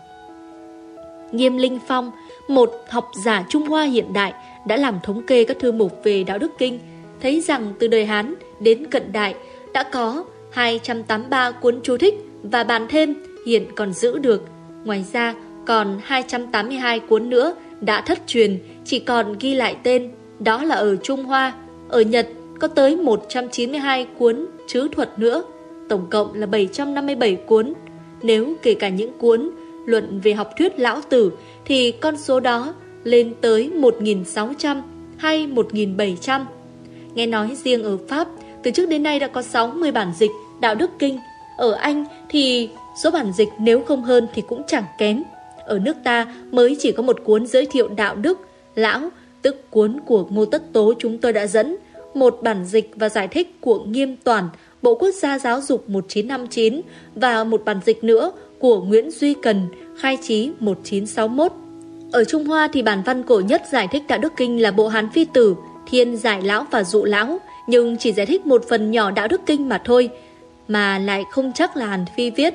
Nghiêm Linh Phong một học giả Trung Hoa hiện đại đã làm thống kê các thư mục về đạo đức kinh, thấy rằng từ đời Hán đến cận đại đã có 283 cuốn chú thích và bàn thêm hiện còn giữ được. Ngoài ra, còn 282 cuốn nữa đã thất truyền, chỉ còn ghi lại tên, đó là ở Trung Hoa. Ở Nhật có tới 192 cuốn chữ thuật nữa, tổng cộng là 757 cuốn. Nếu kể cả những cuốn luận về học thuyết lão tử thì con số đó lên tới 1.600 hay 1.700. Nghe nói riêng ở Pháp, từ trước đến nay đã có 60 bản dịch đạo đức kinh. Ở Anh thì số bản dịch nếu không hơn thì cũng chẳng kém. Ở nước ta mới chỉ có một cuốn giới thiệu đạo đức, lão, tức cuốn của Ngô Tất Tố chúng tôi đã dẫn, một bản dịch và giải thích của Nghiêm Toàn, Bộ Quốc gia Giáo dục 1959 và một bản dịch nữa của Nguyễn Duy Cần, khai trí 1961. Ở Trung Hoa thì bản văn cổ nhất giải thích đạo đức kinh là bộ Hán Phi Tử, Thiên Giải Lão và Dụ Lão, nhưng chỉ giải thích một phần nhỏ đạo đức kinh mà thôi, mà lại không chắc là Hàn Phi viết.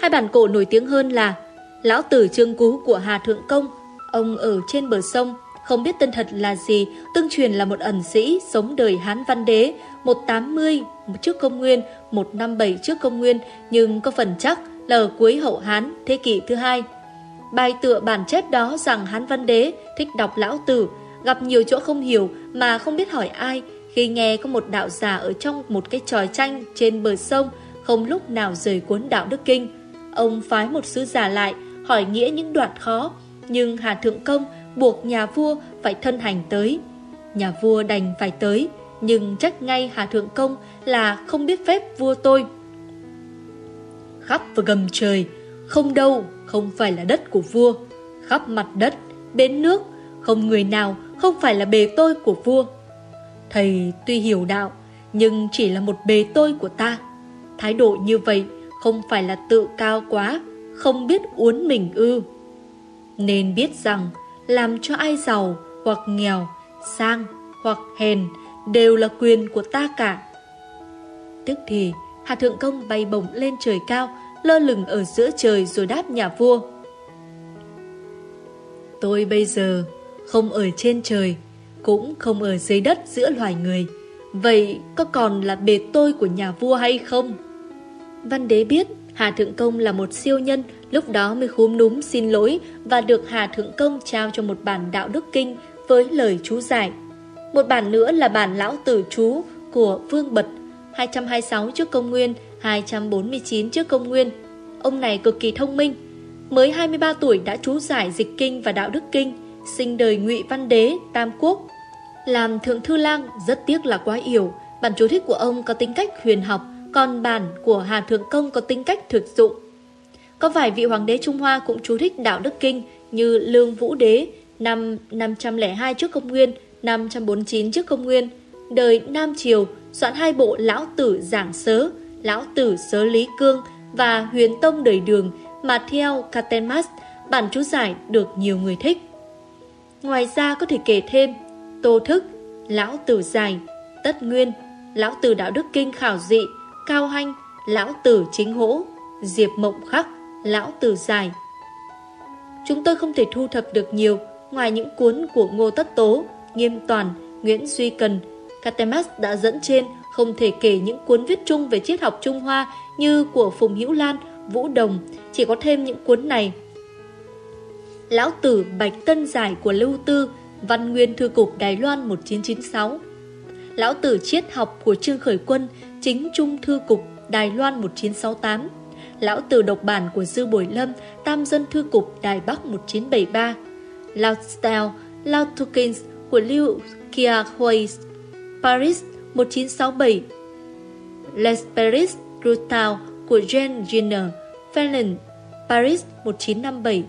Hai bản cổ nổi tiếng hơn là Lão Tử Trương Cú của Hà Thượng Công, ông ở trên bờ sông, không biết tên thật là gì, tương truyền là một ẩn sĩ sống đời Hán Văn Đế 180 trước công nguyên, 157 trước công nguyên, nhưng có phần chắc là ở cuối hậu Hán, thế kỷ thứ hai. Bài tựa bản chép đó rằng Hán Văn Đế thích đọc Lão Tử, gặp nhiều chỗ không hiểu mà không biết hỏi ai, khi nghe có một đạo giả ở trong một cái tròi tranh trên bờ sông, không lúc nào rời cuốn đạo Đức Kinh. Ông phái một sứ giả lại, hỏi nghĩa những đoạn khó, nhưng Hà Thượng Công buộc nhà vua phải thân hành tới. Nhà vua đành phải tới, nhưng trách ngay Hà Thượng Công là không biết phép vua tôi. Khắp và gầm trời, không đâu, không phải là đất của vua. Khắp mặt đất, bến nước, không người nào không phải là bề tôi của vua. Thầy tuy hiểu đạo, nhưng chỉ là một bề tôi của ta. Thái độ như vậy không phải là tự cao quá, không biết uốn mình ư. Nên biết rằng làm cho ai giàu hoặc nghèo, sang hoặc hèn đều là quyền của ta cả. Tức thì, Hà Thượng Công bay bổng lên trời cao, lơ lửng ở giữa trời rồi đáp nhà vua. Tôi bây giờ không ở trên trời, cũng không ở dưới đất giữa loài người. Vậy có còn là bề tôi của nhà vua hay không? Văn đế biết Hà Thượng Công là một siêu nhân, lúc đó mới khúm núm xin lỗi và được Hà Thượng Công trao cho một bản đạo đức kinh với lời chú giải. Một bản nữa là bản lão tử chú của Vương Bật 226 trước công nguyên, 249 trước công nguyên. Ông này cực kỳ thông minh, mới 23 tuổi đã chú giải dịch kinh và đạo đức kinh, sinh đời ngụy Văn Đế, Tam Quốc. Làm thượng thư lang rất tiếc là quá yểu, bản chú thích của ông có tính cách huyền học, còn bản của Hà Thượng Công có tính cách thực dụng. Có vài vị hoàng đế Trung Hoa cũng chú thích đạo đức kinh như Lương Vũ Đế năm 502 trước công nguyên, 549 trước công nguyên, đời Nam Triều soạn hai bộ Lão Tử Giảng Sớ, Lão Tử Sớ Lý Cương và Huyền Tông đời đường mà theo Catemas, bản chú giải được nhiều người thích. Ngoài ra có thể kể thêm Tô Thức, Lão Tử Giải, Tất Nguyên, Lão Tử Đạo Đức Kinh Khảo Dị, Cao Hanh, Lão Tử Chính Hỗ, Diệp Mộng Khắc, Lão Tử Giải. Chúng tôi không thể thu thập được nhiều ngoài những cuốn của Ngô Tất Tố, Nghiêm Toàn, Nguyễn Duy Cần. Katemas đã dẫn trên không thể kể những cuốn viết chung về triết học Trung Hoa như của Phùng Hữu Lan, Vũ Đồng, chỉ có thêm những cuốn này. Lão Tử Bạch Tân Giải của Lưu Tư, Văn Nguyên Thư Cục Đài Loan 1996 Lão Tử Triết học của Trương Khởi Quân, Chính Trung Thư Cục Đài Loan 1968 Lão Tử độc bản của Dư Bồi Lâm, Tam Dân Thư Cục Đài Bắc 1973 Lao Style, Lao Tukins của Liu Qiahui, Paris 1967 Les Paris Brutal của Jean Jenner, Fallon, Paris 1957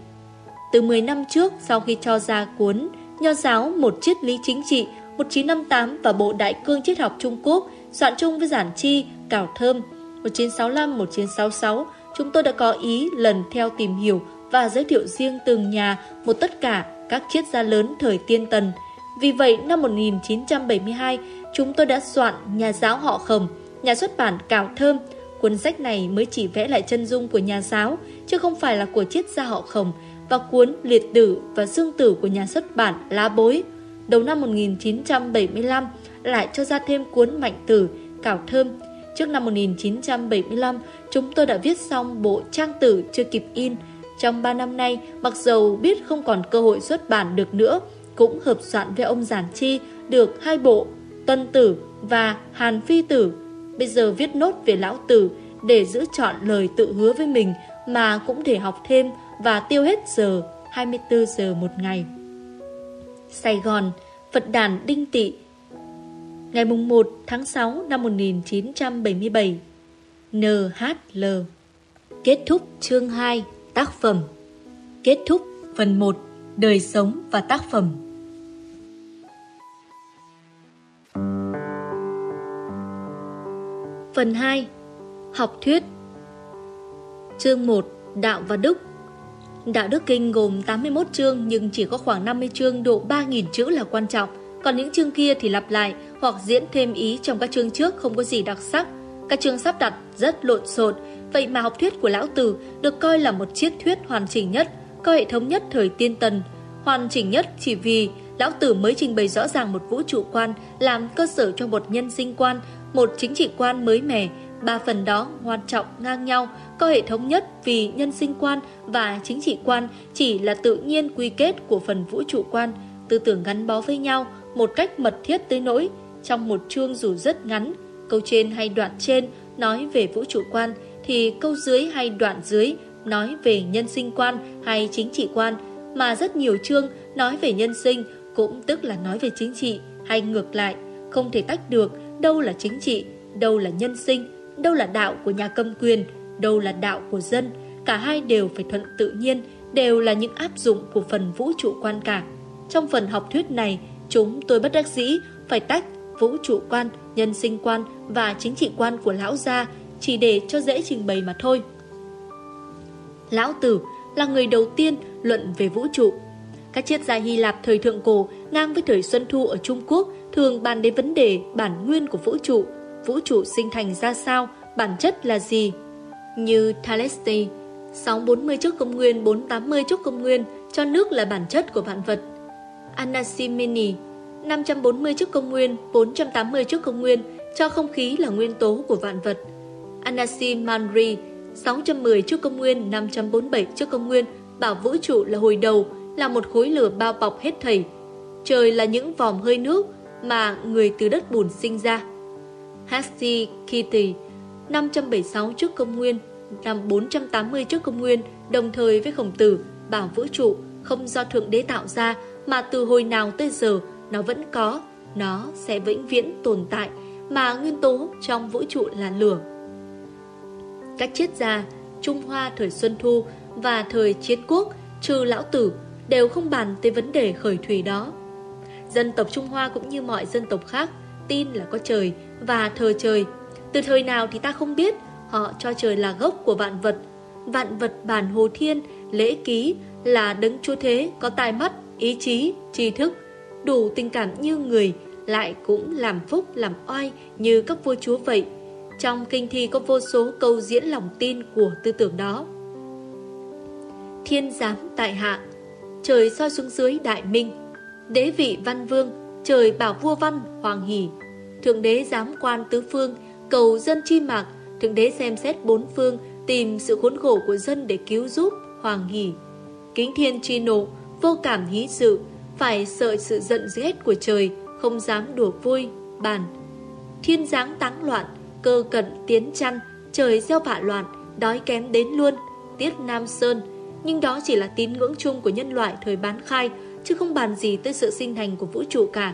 từ 10 năm trước, sau khi cho ra cuốn Nho giáo một triết lý chính trị 1958 và Bộ Đại cương triết học Trung Quốc soạn chung với Giản Chi, Cảo Thơm 1965-1966 chúng tôi đã có ý lần theo tìm hiểu và giới thiệu riêng từng nhà một tất cả các triết gia lớn thời tiên tần. Vì vậy, năm 1972, chúng tôi đã soạn Nhà giáo họ khổng, nhà xuất bản Cảo Thơm. Cuốn sách này mới chỉ vẽ lại chân dung của nhà giáo, chứ không phải là của triết gia họ khổng, và cuốn Liệt tử và Dương tử của nhà xuất bản Lá Bối. Đầu năm 1975, lại cho ra thêm cuốn Mạnh tử, Cảo Thơm. Trước năm 1975, chúng tôi đã viết xong bộ trang tử chưa kịp in, trong 3 năm nay, mặc dầu biết không còn cơ hội xuất bản được nữa, cũng hợp soạn với ông Giản Chi được hai bộ, Tuân Tử và Hàn Phi Tử. Bây giờ viết nốt về Lão Tử để giữ chọn lời tự hứa với mình mà cũng để học thêm và tiêu hết giờ 24 giờ một ngày. Sài Gòn, Phật đàn Đinh Tị. Ngày 1 tháng 6 năm 1977 NHL Kết thúc chương 2 Tác phẩm. Kết thúc phần 1 Đời sống và tác phẩm. Phần 2 Học thuyết. Chương 1 Đạo và Đức. Đạo Đức Kinh gồm 81 chương nhưng chỉ có khoảng 50 chương độ 3.000 chữ là quan trọng, còn những chương kia thì lặp lại hoặc diễn thêm ý trong các chương trước không có gì đặc sắc. Các chương sắp đặt rất lộn xộn, vậy mà học thuyết của Lão Tử được coi là một triết thuyết hoàn chỉnh nhất, có hệ thống nhất thời tiên tần. Hoàn chỉnh nhất chỉ vì Lão Tử mới trình bày rõ ràng một vũ trụ quan làm cơ sở cho một nhân sinh quan, một chính trị quan mới mẻ, ba phần đó quan trọng ngang nhau, có hệ thống nhất vì nhân sinh quan và chính trị quan chỉ là tự nhiên quy kết của phần vũ trụ quan, tư tưởng gắn bó với nhau một cách mật thiết tới nỗi trong một chương dù rất ngắn, câu trên hay đoạn trên nói về vũ trụ quan thì câu dưới hay đoạn dưới nói về nhân sinh quan hay chính trị quan, mà rất nhiều chương nói về nhân sinh cũng tức là nói về chính trị hay ngược lại, không thể tách được đâu là chính trị, đâu là nhân sinh, đâu là đạo của nhà cầm quyền, đâu là đạo của dân, cả hai đều phải thuận tự nhiên, đều là những áp dụng của phần vũ trụ quan cả. Trong phần học thuyết này, chúng tôi bất đắc dĩ phải tách vũ trụ quan, nhân sinh quan và chính trị quan của lão gia chỉ để cho dễ trình bày mà thôi. Lão Tử là người đầu tiên luận về vũ trụ. Các triết gia Hy Lạp thời thượng cổ ngang với thời Xuân Thu ở Trung Quốc thường bàn đến vấn đề bản nguyên của vũ trụ, vũ trụ sinh thành ra sao, bản chất là gì. Như Thalesti, 640 trước công nguyên, 480 trước công nguyên, cho nước là bản chất của vạn vật. Anaximene, 540 trước công nguyên, 480 trước công nguyên, cho không khí là nguyên tố của vạn vật. Anasimandri, 610 trước công nguyên, 547 trước công nguyên, bảo vũ trụ là hồi đầu, là một khối lửa bao bọc hết thảy. Trời là những vòm hơi nước mà người từ đất bùn sinh ra. Hasti Kitty, 576 trước công nguyên, năm 480 trước công nguyên, đồng thời với khổng tử, bảo vũ trụ không do Thượng Đế tạo ra mà từ hồi nào tới giờ nó vẫn có, nó sẽ vĩnh viễn tồn tại, mà nguyên tố trong vũ trụ là lửa. Các triết gia Trung Hoa thời Xuân Thu và thời Chiến Quốc trừ Lão Tử đều không bàn tới vấn đề khởi thủy đó. Dân tộc Trung Hoa cũng như mọi dân tộc khác tin là có trời và thờ trời. Từ thời nào thì ta không biết, họ cho trời là gốc của vạn vật. Vạn vật bản hồ thiên, lễ ký là đấng chúa thế có tai mắt, ý chí, tri thức, đủ tình cảm như người, lại cũng làm phúc làm oai như các vua chúa vậy. Trong kinh thi có vô số câu diễn lòng tin của tư tưởng đó. Thiên giám tại hạ, trời soi xuống dưới đại minh, đế vị văn vương, trời bảo vua văn hoàng hỷ, thượng đế giám quan tứ phương, cầu dân chi mạc, thượng đế xem xét bốn phương, tìm sự khốn khổ của dân để cứu giúp, hoàng hỷ. Kính thiên chi nộ, vô cảm hí sự, phải sợ sự giận dữ của trời, không dám đùa vui, bàn. Thiên giáng táng loạn, cơ cận tiến chăn, trời gieo vạ loạn, đói kém đến luôn, tiết Nam Sơn. Nhưng đó chỉ là tín ngưỡng chung của nhân loại thời bán khai, chứ không bàn gì tới sự sinh thành của vũ trụ cả.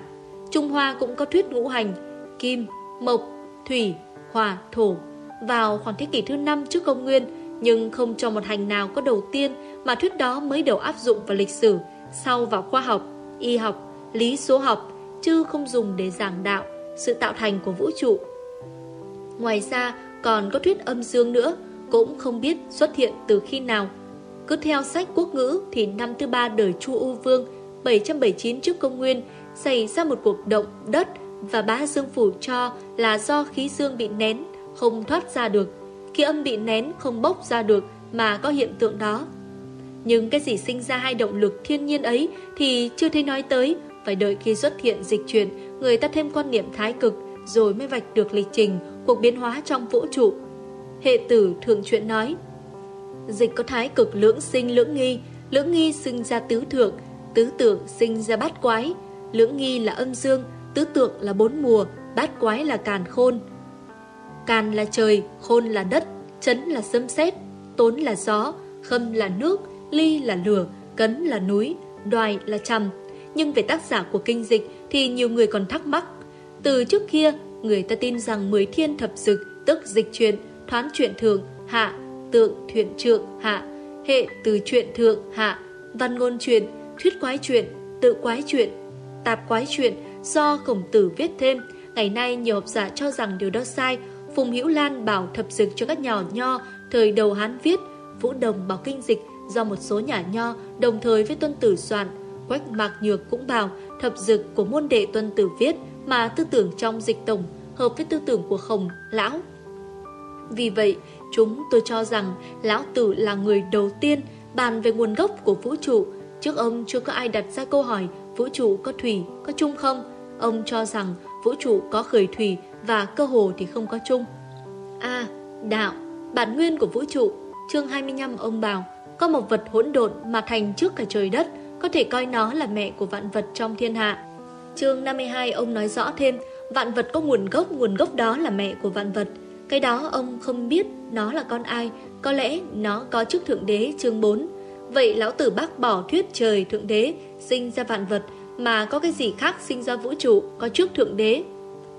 Trung Hoa cũng có thuyết ngũ hành, kim, mộc, thủy, hỏa, thổ. Vào khoảng thế kỷ thứ 5 trước công nguyên, nhưng không cho một hành nào có đầu tiên mà thuyết đó mới đầu áp dụng vào lịch sử, sau vào khoa học, y học, lý số học, chứ không dùng để giảng đạo, sự tạo thành của vũ trụ. Ngoài ra, còn có thuyết âm dương nữa, cũng không biết xuất hiện từ khi nào. Cứ theo sách quốc ngữ thì năm thứ ba đời Chu U Vương 779 trước công nguyên xảy ra một cuộc động đất và bá dương phủ cho là do khí dương bị nén, không thoát ra được. Khi âm bị nén không bốc ra được mà có hiện tượng đó. Nhưng cái gì sinh ra hai động lực thiên nhiên ấy thì chưa thấy nói tới, phải đợi khi xuất hiện dịch chuyển, người ta thêm quan niệm thái cực rồi mới vạch được lịch trình cuộc biến hóa trong vũ trụ. Hệ tử thường chuyện nói, dịch có thái cực lưỡng sinh lưỡng nghi, lưỡng nghi sinh ra tứ thượng, tứ tượng sinh ra bát quái, lưỡng nghi là âm dương, tứ tượng là bốn mùa, bát quái là càn khôn. Càn là trời, khôn là đất, chấn là sấm sét, tốn là gió, khâm là nước, ly là lửa, cấn là núi, đoài là trầm. Nhưng về tác giả của kinh dịch thì nhiều người còn thắc mắc. Từ trước kia, người ta tin rằng mười thiên thập dực, tức dịch chuyển, thoán chuyện thường, hạ, tượng thuyện trượng, hạ, hệ từ chuyện thượng, hạ, văn ngôn chuyện, thuyết quái chuyện, tự quái chuyện, tạp quái chuyện do khổng tử viết thêm. Ngày nay nhiều học giả cho rằng điều đó sai. Phùng Hữu Lan bảo thập dịch cho các nhỏ nho thời đầu Hán viết, Vũ Đồng bảo kinh dịch do một số nhà nho đồng thời với tuân tử soạn. Quách Mạc Nhược cũng bảo thập dực của môn đệ tuân tử viết mà tư tưởng trong dịch tổng hợp với tư tưởng của Khổng, Lão. Vì vậy, chúng tôi cho rằng Lão Tử là người đầu tiên bàn về nguồn gốc của vũ trụ. Trước ông chưa có ai đặt ra câu hỏi vũ trụ có thủy, có chung không? Ông cho rằng vũ trụ có khởi thủy và cơ hồ thì không có chung. A. À, đạo, bản nguyên của vũ trụ, chương 25 ông bảo, có một vật hỗn độn mà thành trước cả trời đất, có thể coi nó là mẹ của vạn vật trong thiên hạ. Chương 52 ông nói rõ thêm, vạn vật có nguồn gốc, nguồn gốc đó là mẹ của vạn vật. Cái đó ông không biết nó là con ai, có lẽ nó có trước Thượng Đế chương 4. Vậy lão tử bác bỏ thuyết trời Thượng Đế sinh ra vạn vật, mà có cái gì khác sinh ra vũ trụ có trước Thượng Đế.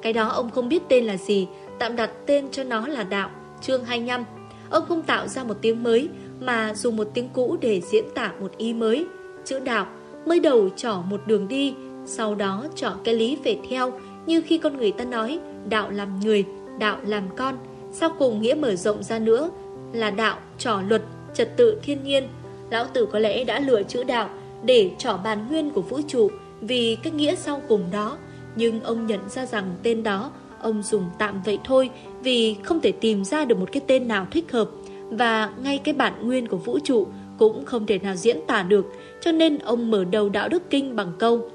Cái đó ông không biết tên là gì, tạm đặt tên cho nó là đạo, chương 25. Ông không tạo ra một tiếng mới, mà dùng một tiếng cũ để diễn tả một ý mới. Chữ đạo mới đầu trỏ một đường đi, sau đó trỏ cái lý về theo, như khi con người ta nói đạo làm người, đạo làm con. Sau cùng nghĩa mở rộng ra nữa là đạo, trỏ luật, trật tự thiên nhiên. Lão Tử có lẽ đã lựa chữ đạo để trỏ bàn nguyên của vũ trụ vì cái nghĩa sau cùng đó. Nhưng ông nhận ra rằng tên đó, ông dùng tạm vậy thôi vì không thể tìm ra được một cái tên nào thích hợp và ngay cái bản nguyên của vũ trụ cũng không thể nào diễn tả được, cho nên ông mở đầu đạo đức kinh bằng câu,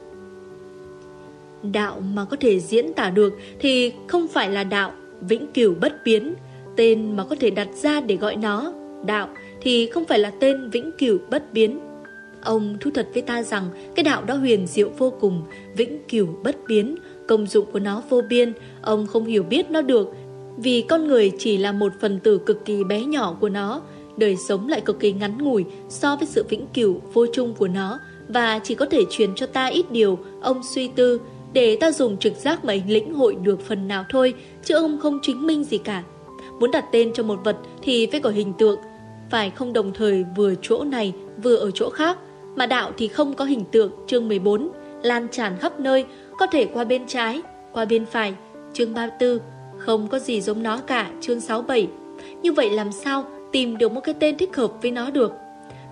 Đạo mà có thể diễn tả được thì không phải là đạo vĩnh cửu bất biến tên mà có thể đặt ra để gọi nó đạo thì không phải là tên vĩnh cửu bất biến Ông thu thật với ta rằng cái đạo đó huyền diệu vô cùng, vĩnh cửu bất biến, công dụng của nó vô biên, ông không hiểu biết nó được, vì con người chỉ là một phần tử cực kỳ bé nhỏ của nó, đời sống lại cực kỳ ngắn ngủi so với sự vĩnh cửu vô chung của nó, và chỉ có thể truyền cho ta ít điều, ông suy tư, để ta dùng trực giác mà lĩnh hội được phần nào thôi, chứ ông không chứng minh gì cả. Muốn đặt tên cho một vật thì phải có hình tượng, phải không đồng thời vừa chỗ này vừa ở chỗ khác, mà đạo thì không có hình tượng chương 14 Lan tràn khắp nơi Có thể qua bên trái, qua bên phải Chương 34 Không có gì giống nó cả chương 67 Như vậy làm sao tìm được một cái tên thích hợp với nó được?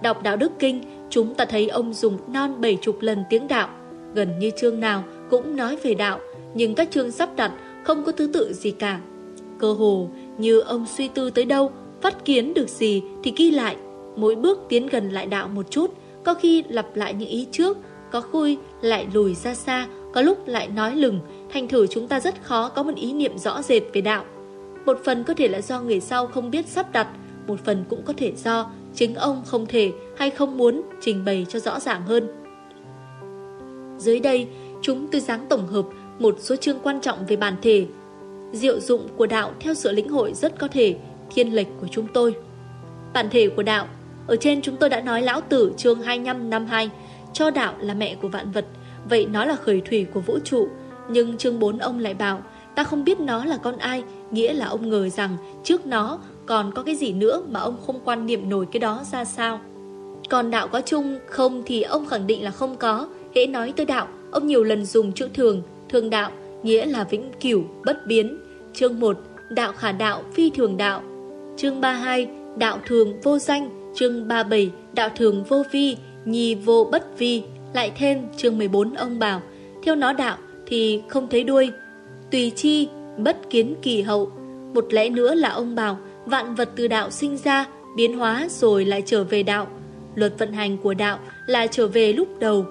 Đọc đạo đức kinh Chúng ta thấy ông dùng non bảy chục lần tiếng đạo. Gần như chương nào cũng nói về đạo Nhưng các chương sắp đặt không có thứ tự gì cả. Cơ hồ như ông suy tư tới đâu Phát kiến được gì thì ghi lại Mỗi bước tiến gần lại đạo một chút có khi lặp lại những ý trước, có khui lại lùi ra xa, có lúc lại nói lừng, thành thử chúng ta rất khó có một ý niệm rõ rệt về đạo. Một phần có thể là do người sau không biết sắp đặt, một phần cũng có thể do chính ông không thể hay không muốn trình bày cho rõ ràng hơn. Dưới đây, chúng tôi dáng tổng hợp một số chương quan trọng về bản thể. Diệu dụng của đạo theo sự lĩnh hội rất có thể thiên lệch của chúng tôi. Bản thể của đạo ở trên chúng tôi đã nói lão tử chương 25 năm 2 cho đạo là mẹ của vạn vật, vậy nó là khởi thủy của vũ trụ. Nhưng chương 4 ông lại bảo, ta không biết nó là con ai, nghĩa là ông ngờ rằng trước nó còn có cái gì nữa mà ông không quan niệm nổi cái đó ra sao. Còn đạo có chung không thì ông khẳng định là không có. Hễ nói tới đạo, ông nhiều lần dùng chữ thường, thường đạo, nghĩa là vĩnh cửu, bất biến. Chương 1, đạo khả đạo, phi thường đạo. Chương 32, đạo thường vô danh, chương 37 đạo thường vô vi, nhi vô bất vi, lại thêm chương 14 ông bảo, theo nó đạo thì không thấy đuôi, tùy chi, bất kiến kỳ hậu. Một lẽ nữa là ông bảo, vạn vật từ đạo sinh ra, biến hóa rồi lại trở về đạo. Luật vận hành của đạo là trở về lúc đầu.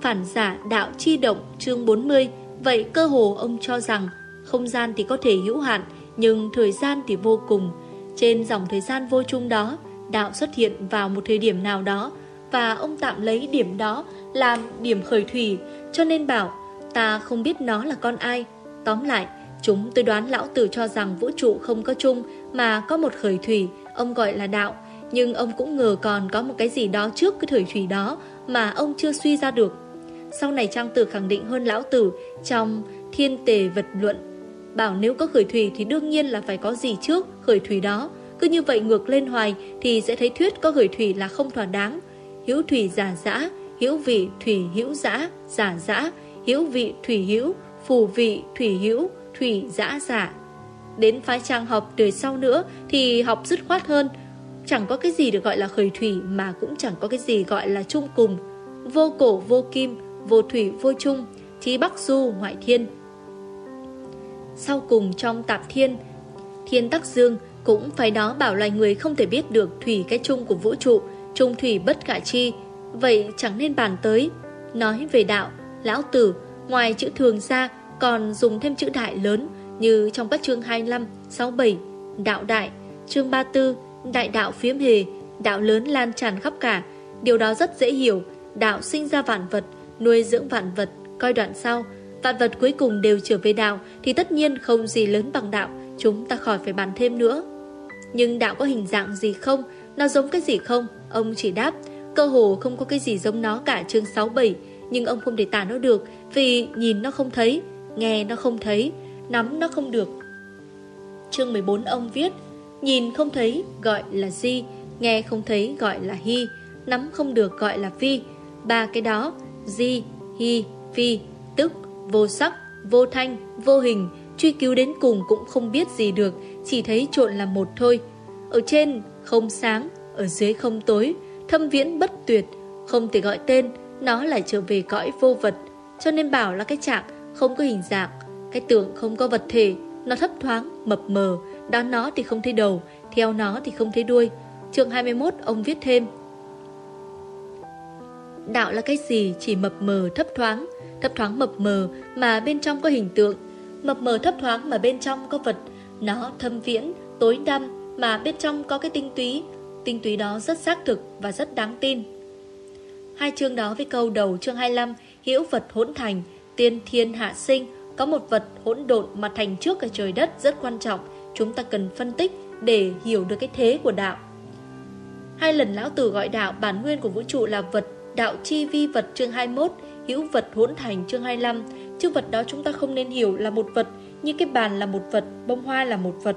Phản giả đạo chi động chương 40, vậy cơ hồ ông cho rằng không gian thì có thể hữu hạn, nhưng thời gian thì vô cùng. Trên dòng thời gian vô chung đó, đạo xuất hiện vào một thời điểm nào đó và ông tạm lấy điểm đó làm điểm khởi thủy cho nên bảo ta không biết nó là con ai. Tóm lại, chúng tôi đoán lão tử cho rằng vũ trụ không có chung mà có một khởi thủy, ông gọi là đạo. Nhưng ông cũng ngờ còn có một cái gì đó trước cái thời thủy đó mà ông chưa suy ra được. Sau này Trang Tử khẳng định hơn lão tử trong thiên tề vật luận. Bảo nếu có khởi thủy thì đương nhiên là phải có gì trước khởi thủy đó. Cứ như vậy ngược lên hoài thì sẽ thấy thuyết có khởi thủy là không thỏa đáng. Hữu thủy giả dã, hữu vị thủy hữu dã, giả dã, hữu vị thủy hữu, phù vị thủy hữu, thủy dã giả. Đến phái trang học đời sau nữa thì học dứt khoát hơn. Chẳng có cái gì được gọi là khởi thủy Mà cũng chẳng có cái gì gọi là chung cùng Vô cổ vô kim Vô thủy vô chung Chí bắc du ngoại thiên sau cùng trong tạp thiên Thiên tắc dương cũng phải đó bảo loài người không thể biết được thủy cái chung của vũ trụ, trung thủy bất khả chi, vậy chẳng nên bàn tới. Nói về đạo, lão tử, ngoài chữ thường ra còn dùng thêm chữ đại lớn như trong các chương 25, 67, đạo đại, chương 34, đại đạo phiếm hề, đạo lớn lan tràn khắp cả. Điều đó rất dễ hiểu, đạo sinh ra vạn vật, nuôi dưỡng vạn vật, coi đoạn sau, vạn vật cuối cùng đều trở về đạo thì tất nhiên không gì lớn bằng đạo, chúng ta khỏi phải bàn thêm nữa. Nhưng đạo có hình dạng gì không? Nó giống cái gì không? Ông chỉ đáp, cơ hồ không có cái gì giống nó cả chương 67, nhưng ông không thể tả nó được vì nhìn nó không thấy, nghe nó không thấy, nắm nó không được. Chương 14 ông viết, nhìn không thấy gọi là di, nghe không thấy gọi là hi, nắm không được gọi là phi Ba cái đó, di, hi, phi vô sắc, vô thanh, vô hình, truy cứu đến cùng cũng không biết gì được, chỉ thấy trộn là một thôi. Ở trên không sáng, ở dưới không tối, thâm viễn bất tuyệt, không thể gọi tên, nó lại trở về cõi vô vật, cho nên bảo là cái trạng không có hình dạng, cái tượng không có vật thể, nó thấp thoáng, mập mờ, đón nó thì không thấy đầu, theo nó thì không thấy đuôi. Chương 21 ông viết thêm Đạo là cái gì chỉ mập mờ thấp thoáng, thấp thoáng mập mờ mà bên trong có hình tượng, mập mờ thấp thoáng mà bên trong có vật, nó thâm viễn, tối đăm mà bên trong có cái tinh túy, tinh túy đó rất xác thực và rất đáng tin. Hai chương đó với câu đầu chương 25, hữu vật hỗn thành, tiên thiên hạ sinh, có một vật hỗn độn mà thành trước cả trời đất rất quan trọng, chúng ta cần phân tích để hiểu được cái thế của đạo. Hai lần lão tử gọi đạo bản nguyên của vũ trụ là vật, đạo chi vi vật chương 21, hữu vật hỗn thành chương 25. chữ vật đó chúng ta không nên hiểu là một vật, như cái bàn là một vật, bông hoa là một vật.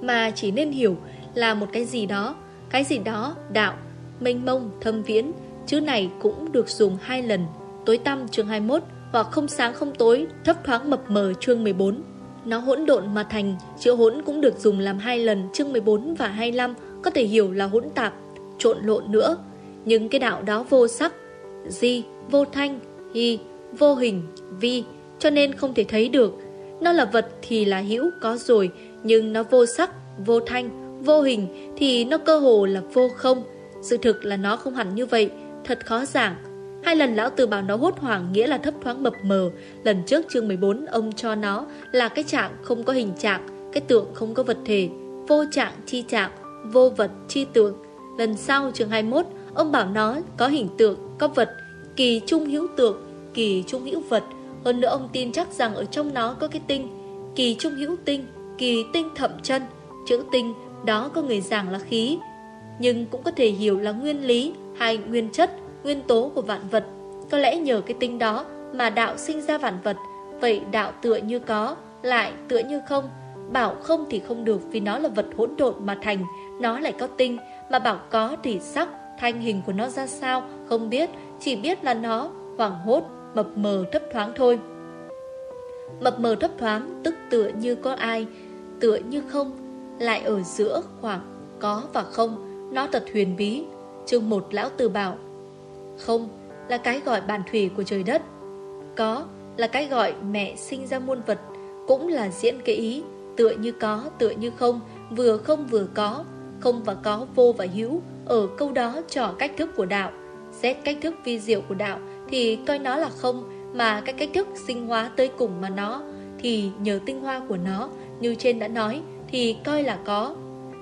Mà chỉ nên hiểu là một cái gì đó, cái gì đó, đạo, mênh mông, thâm viễn, chữ này cũng được dùng hai lần, tối tăm chương 21 hoặc không sáng không tối, thấp thoáng mập mờ chương 14. Nó hỗn độn mà thành, chữ hỗn cũng được dùng làm hai lần chương 14 và 25, có thể hiểu là hỗn tạp, trộn lộn nữa. Nhưng cái đạo đó vô sắc, di, vô thanh, hy, vô hình, vi, cho nên không thể thấy được. Nó là vật thì là hữu có rồi, nhưng nó vô sắc, vô thanh, vô hình thì nó cơ hồ là vô không. Sự thực là nó không hẳn như vậy, thật khó giảng. Hai lần lão tử bảo nó hốt hoảng nghĩa là thấp thoáng mập mờ. Lần trước chương 14 ông cho nó là cái trạng không có hình trạng, cái tượng không có vật thể, vô trạng chi trạng, vô vật chi tượng. Lần sau chương 21 ông bảo nó có hình tượng, có vật, kỳ trung hữu tượng, kỳ trung hữu vật. Hơn nữa ông tin chắc rằng ở trong nó có cái tinh, kỳ trung hữu tinh, kỳ tinh thậm chân. Chữ tinh đó có người giảng là khí, nhưng cũng có thể hiểu là nguyên lý hay nguyên chất, nguyên tố của vạn vật. Có lẽ nhờ cái tinh đó mà đạo sinh ra vạn vật, vậy đạo tựa như có, lại tựa như không. Bảo không thì không được vì nó là vật hỗn độn mà thành, nó lại có tinh, mà bảo có thì sắc, thanh hình của nó ra sao, không biết, chỉ biết là nó hoảng hốt, mập mờ thấp thoáng thôi. Mập mờ thấp thoáng tức tựa như có ai, tựa như không, lại ở giữa khoảng có và không, nó thật huyền bí. Chương một lão tử bảo, không là cái gọi bản thủy của trời đất, có là cái gọi mẹ sinh ra muôn vật, cũng là diễn cái ý, tựa như có, tựa như không, vừa không vừa có, không và có vô và hữu, ở câu đó trò cách thức của đạo. Xét cách thức vi diệu của đạo thì coi nó là không, mà cái cách thức sinh hóa tới cùng mà nó, thì nhờ tinh hoa của nó, như trên đã nói, thì coi là có.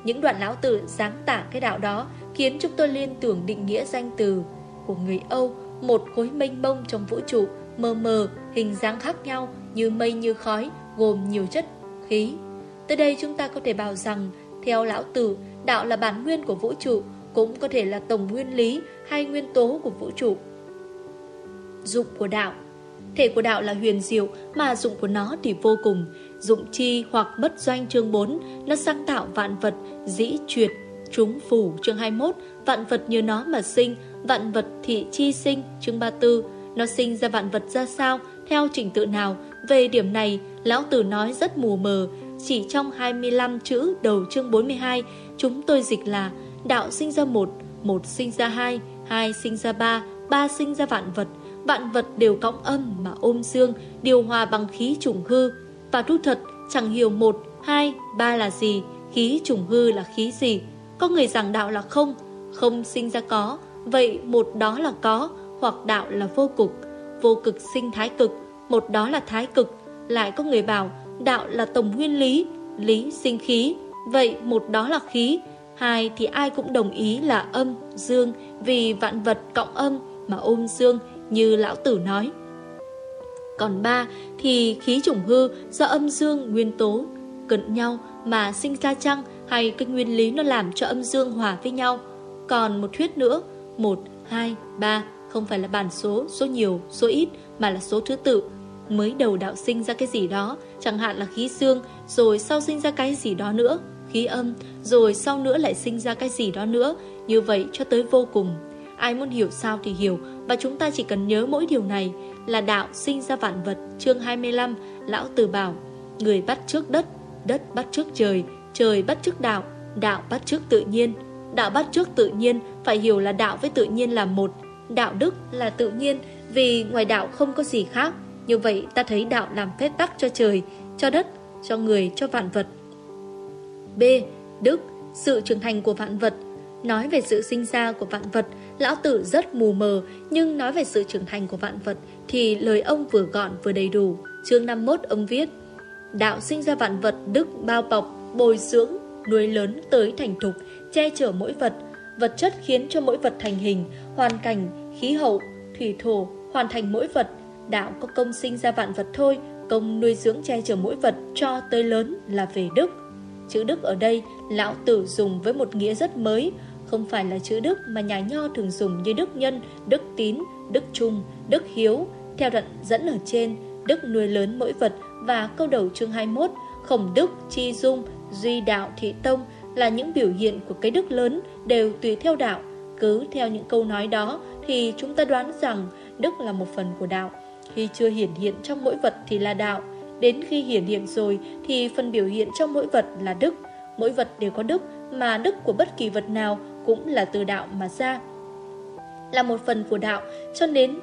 Những đoạn lão tử sáng tả cái đạo đó khiến chúng tôi liên tưởng định nghĩa danh từ của người Âu, một khối mênh mông trong vũ trụ, mờ mờ, hình dáng khác nhau như mây như khói, gồm nhiều chất khí. Tới đây chúng ta có thể bảo rằng, theo lão tử, đạo là bản nguyên của vũ trụ, cũng có thể là tổng nguyên lý hay nguyên tố của vũ trụ. Dụng của đạo Thể của đạo là huyền diệu, mà dụng của nó thì vô cùng. Dụng chi hoặc bất doanh chương 4, nó sáng tạo vạn vật, dĩ truyệt, chúng phủ chương 21, vạn vật như nó mà sinh, vạn vật thị chi sinh chương 34, nó sinh ra vạn vật ra sao, theo trình tự nào. Về điểm này, Lão Tử nói rất mù mờ, chỉ trong 25 chữ đầu chương 42, chúng tôi dịch là đạo sinh ra một, một sinh ra hai, hai sinh ra ba, ba sinh ra vạn vật, vạn vật đều cõng âm mà ôm dương, điều hòa bằng khí trùng hư. Và thu thật, chẳng hiểu một, hai, ba là gì, khí trùng hư là khí gì. Có người rằng đạo là không, không sinh ra có, vậy một đó là có, hoặc đạo là vô cực, vô cực sinh thái cực, một đó là thái cực. Lại có người bảo đạo là tổng nguyên lý, lý sinh khí, vậy một đó là khí, hai thì ai cũng đồng ý là âm, dương, vì vạn vật cộng âm mà ôm dương như lão tử nói. Còn ba thì khí chủng hư do âm dương nguyên tố cận nhau mà sinh ra chăng hay cái nguyên lý nó làm cho âm dương hòa với nhau. Còn một thuyết nữa, một, hai, ba không phải là bản số, số nhiều, số ít mà là số thứ tự. Mới đầu đạo sinh ra cái gì đó, chẳng hạn là khí dương, rồi sau sinh ra cái gì đó nữa, khí âm, rồi sau nữa lại sinh ra cái gì đó nữa, như vậy cho tới vô cùng. Ai muốn hiểu sao thì hiểu, và chúng ta chỉ cần nhớ mỗi điều này là đạo sinh ra vạn vật, chương 25, Lão Tử bảo, người bắt trước đất, đất bắt trước trời, trời bắt trước đạo, đạo bắt trước tự nhiên. Đạo bắt trước tự nhiên, phải hiểu là đạo với tự nhiên là một, đạo đức là tự nhiên, vì ngoài đạo không có gì khác. Như vậy ta thấy đạo làm phép tắc cho trời, cho đất, cho người, cho vạn vật. B. Đức, sự trưởng thành của vạn vật. Nói về sự sinh ra của vạn vật, lão tử rất mù mờ, nhưng nói về sự trưởng thành của vạn vật thì lời ông vừa gọn vừa đầy đủ. Chương 51 ông viết, Đạo sinh ra vạn vật, đức bao bọc, bồi dưỡng, nuôi lớn tới thành thục, che chở mỗi vật. Vật chất khiến cho mỗi vật thành hình, hoàn cảnh, khí hậu, thủy thổ, hoàn thành mỗi vật. Đạo có công sinh ra vạn vật thôi, công nuôi dưỡng che chở mỗi vật cho tới lớn là về đức. Chữ đức ở đây, lão tử dùng với một nghĩa rất mới, không phải là chữ đức mà nhà nho thường dùng như đức nhân, đức tín, đức trung, đức hiếu. Theo đoạn dẫn ở trên, đức nuôi lớn mỗi vật và câu đầu chương 21, khổng đức, chi dung, duy đạo, thị tông là những biểu hiện của cái đức lớn đều tùy theo đạo. Cứ theo những câu nói đó thì chúng ta đoán rằng đức là một phần của đạo. Khi chưa hiển hiện trong mỗi vật thì là đạo, đến khi hiển hiện rồi thì phần biểu hiện trong mỗi vật là đức. Mỗi vật đều có đức, mà đức của bất kỳ vật nào cũng là từ đạo mà ra. Là một phần của đạo, cho nên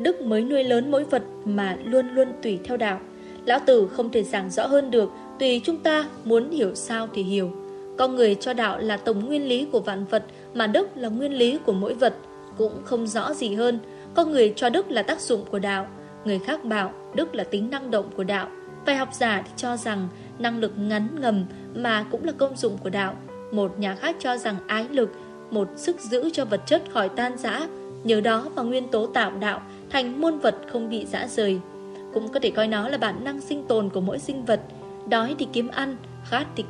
đức mới nuôi lớn mỗi vật mà luôn luôn tùy theo đạo. Lão Tử không thể giảng rõ hơn được, tùy chúng ta muốn hiểu sao thì hiểu. Con người cho đạo là tổng nguyên lý của vạn vật, mà đức là nguyên lý của mỗi vật, cũng không rõ gì hơn. Con người cho đức là tác dụng của đạo, người khác bảo đức là tính năng động của đạo. Vài học giả thì cho rằng năng lực ngắn ngầm mà cũng là công dụng của đạo. Một nhà khác cho rằng ái lực, một sức giữ cho vật chất khỏi tan rã, nhờ đó mà nguyên tố tạo đạo thành muôn vật không bị rã rời. Cũng có thể coi nó là bản năng sinh tồn của mỗi sinh vật, đói thì kiếm ăn, khát thì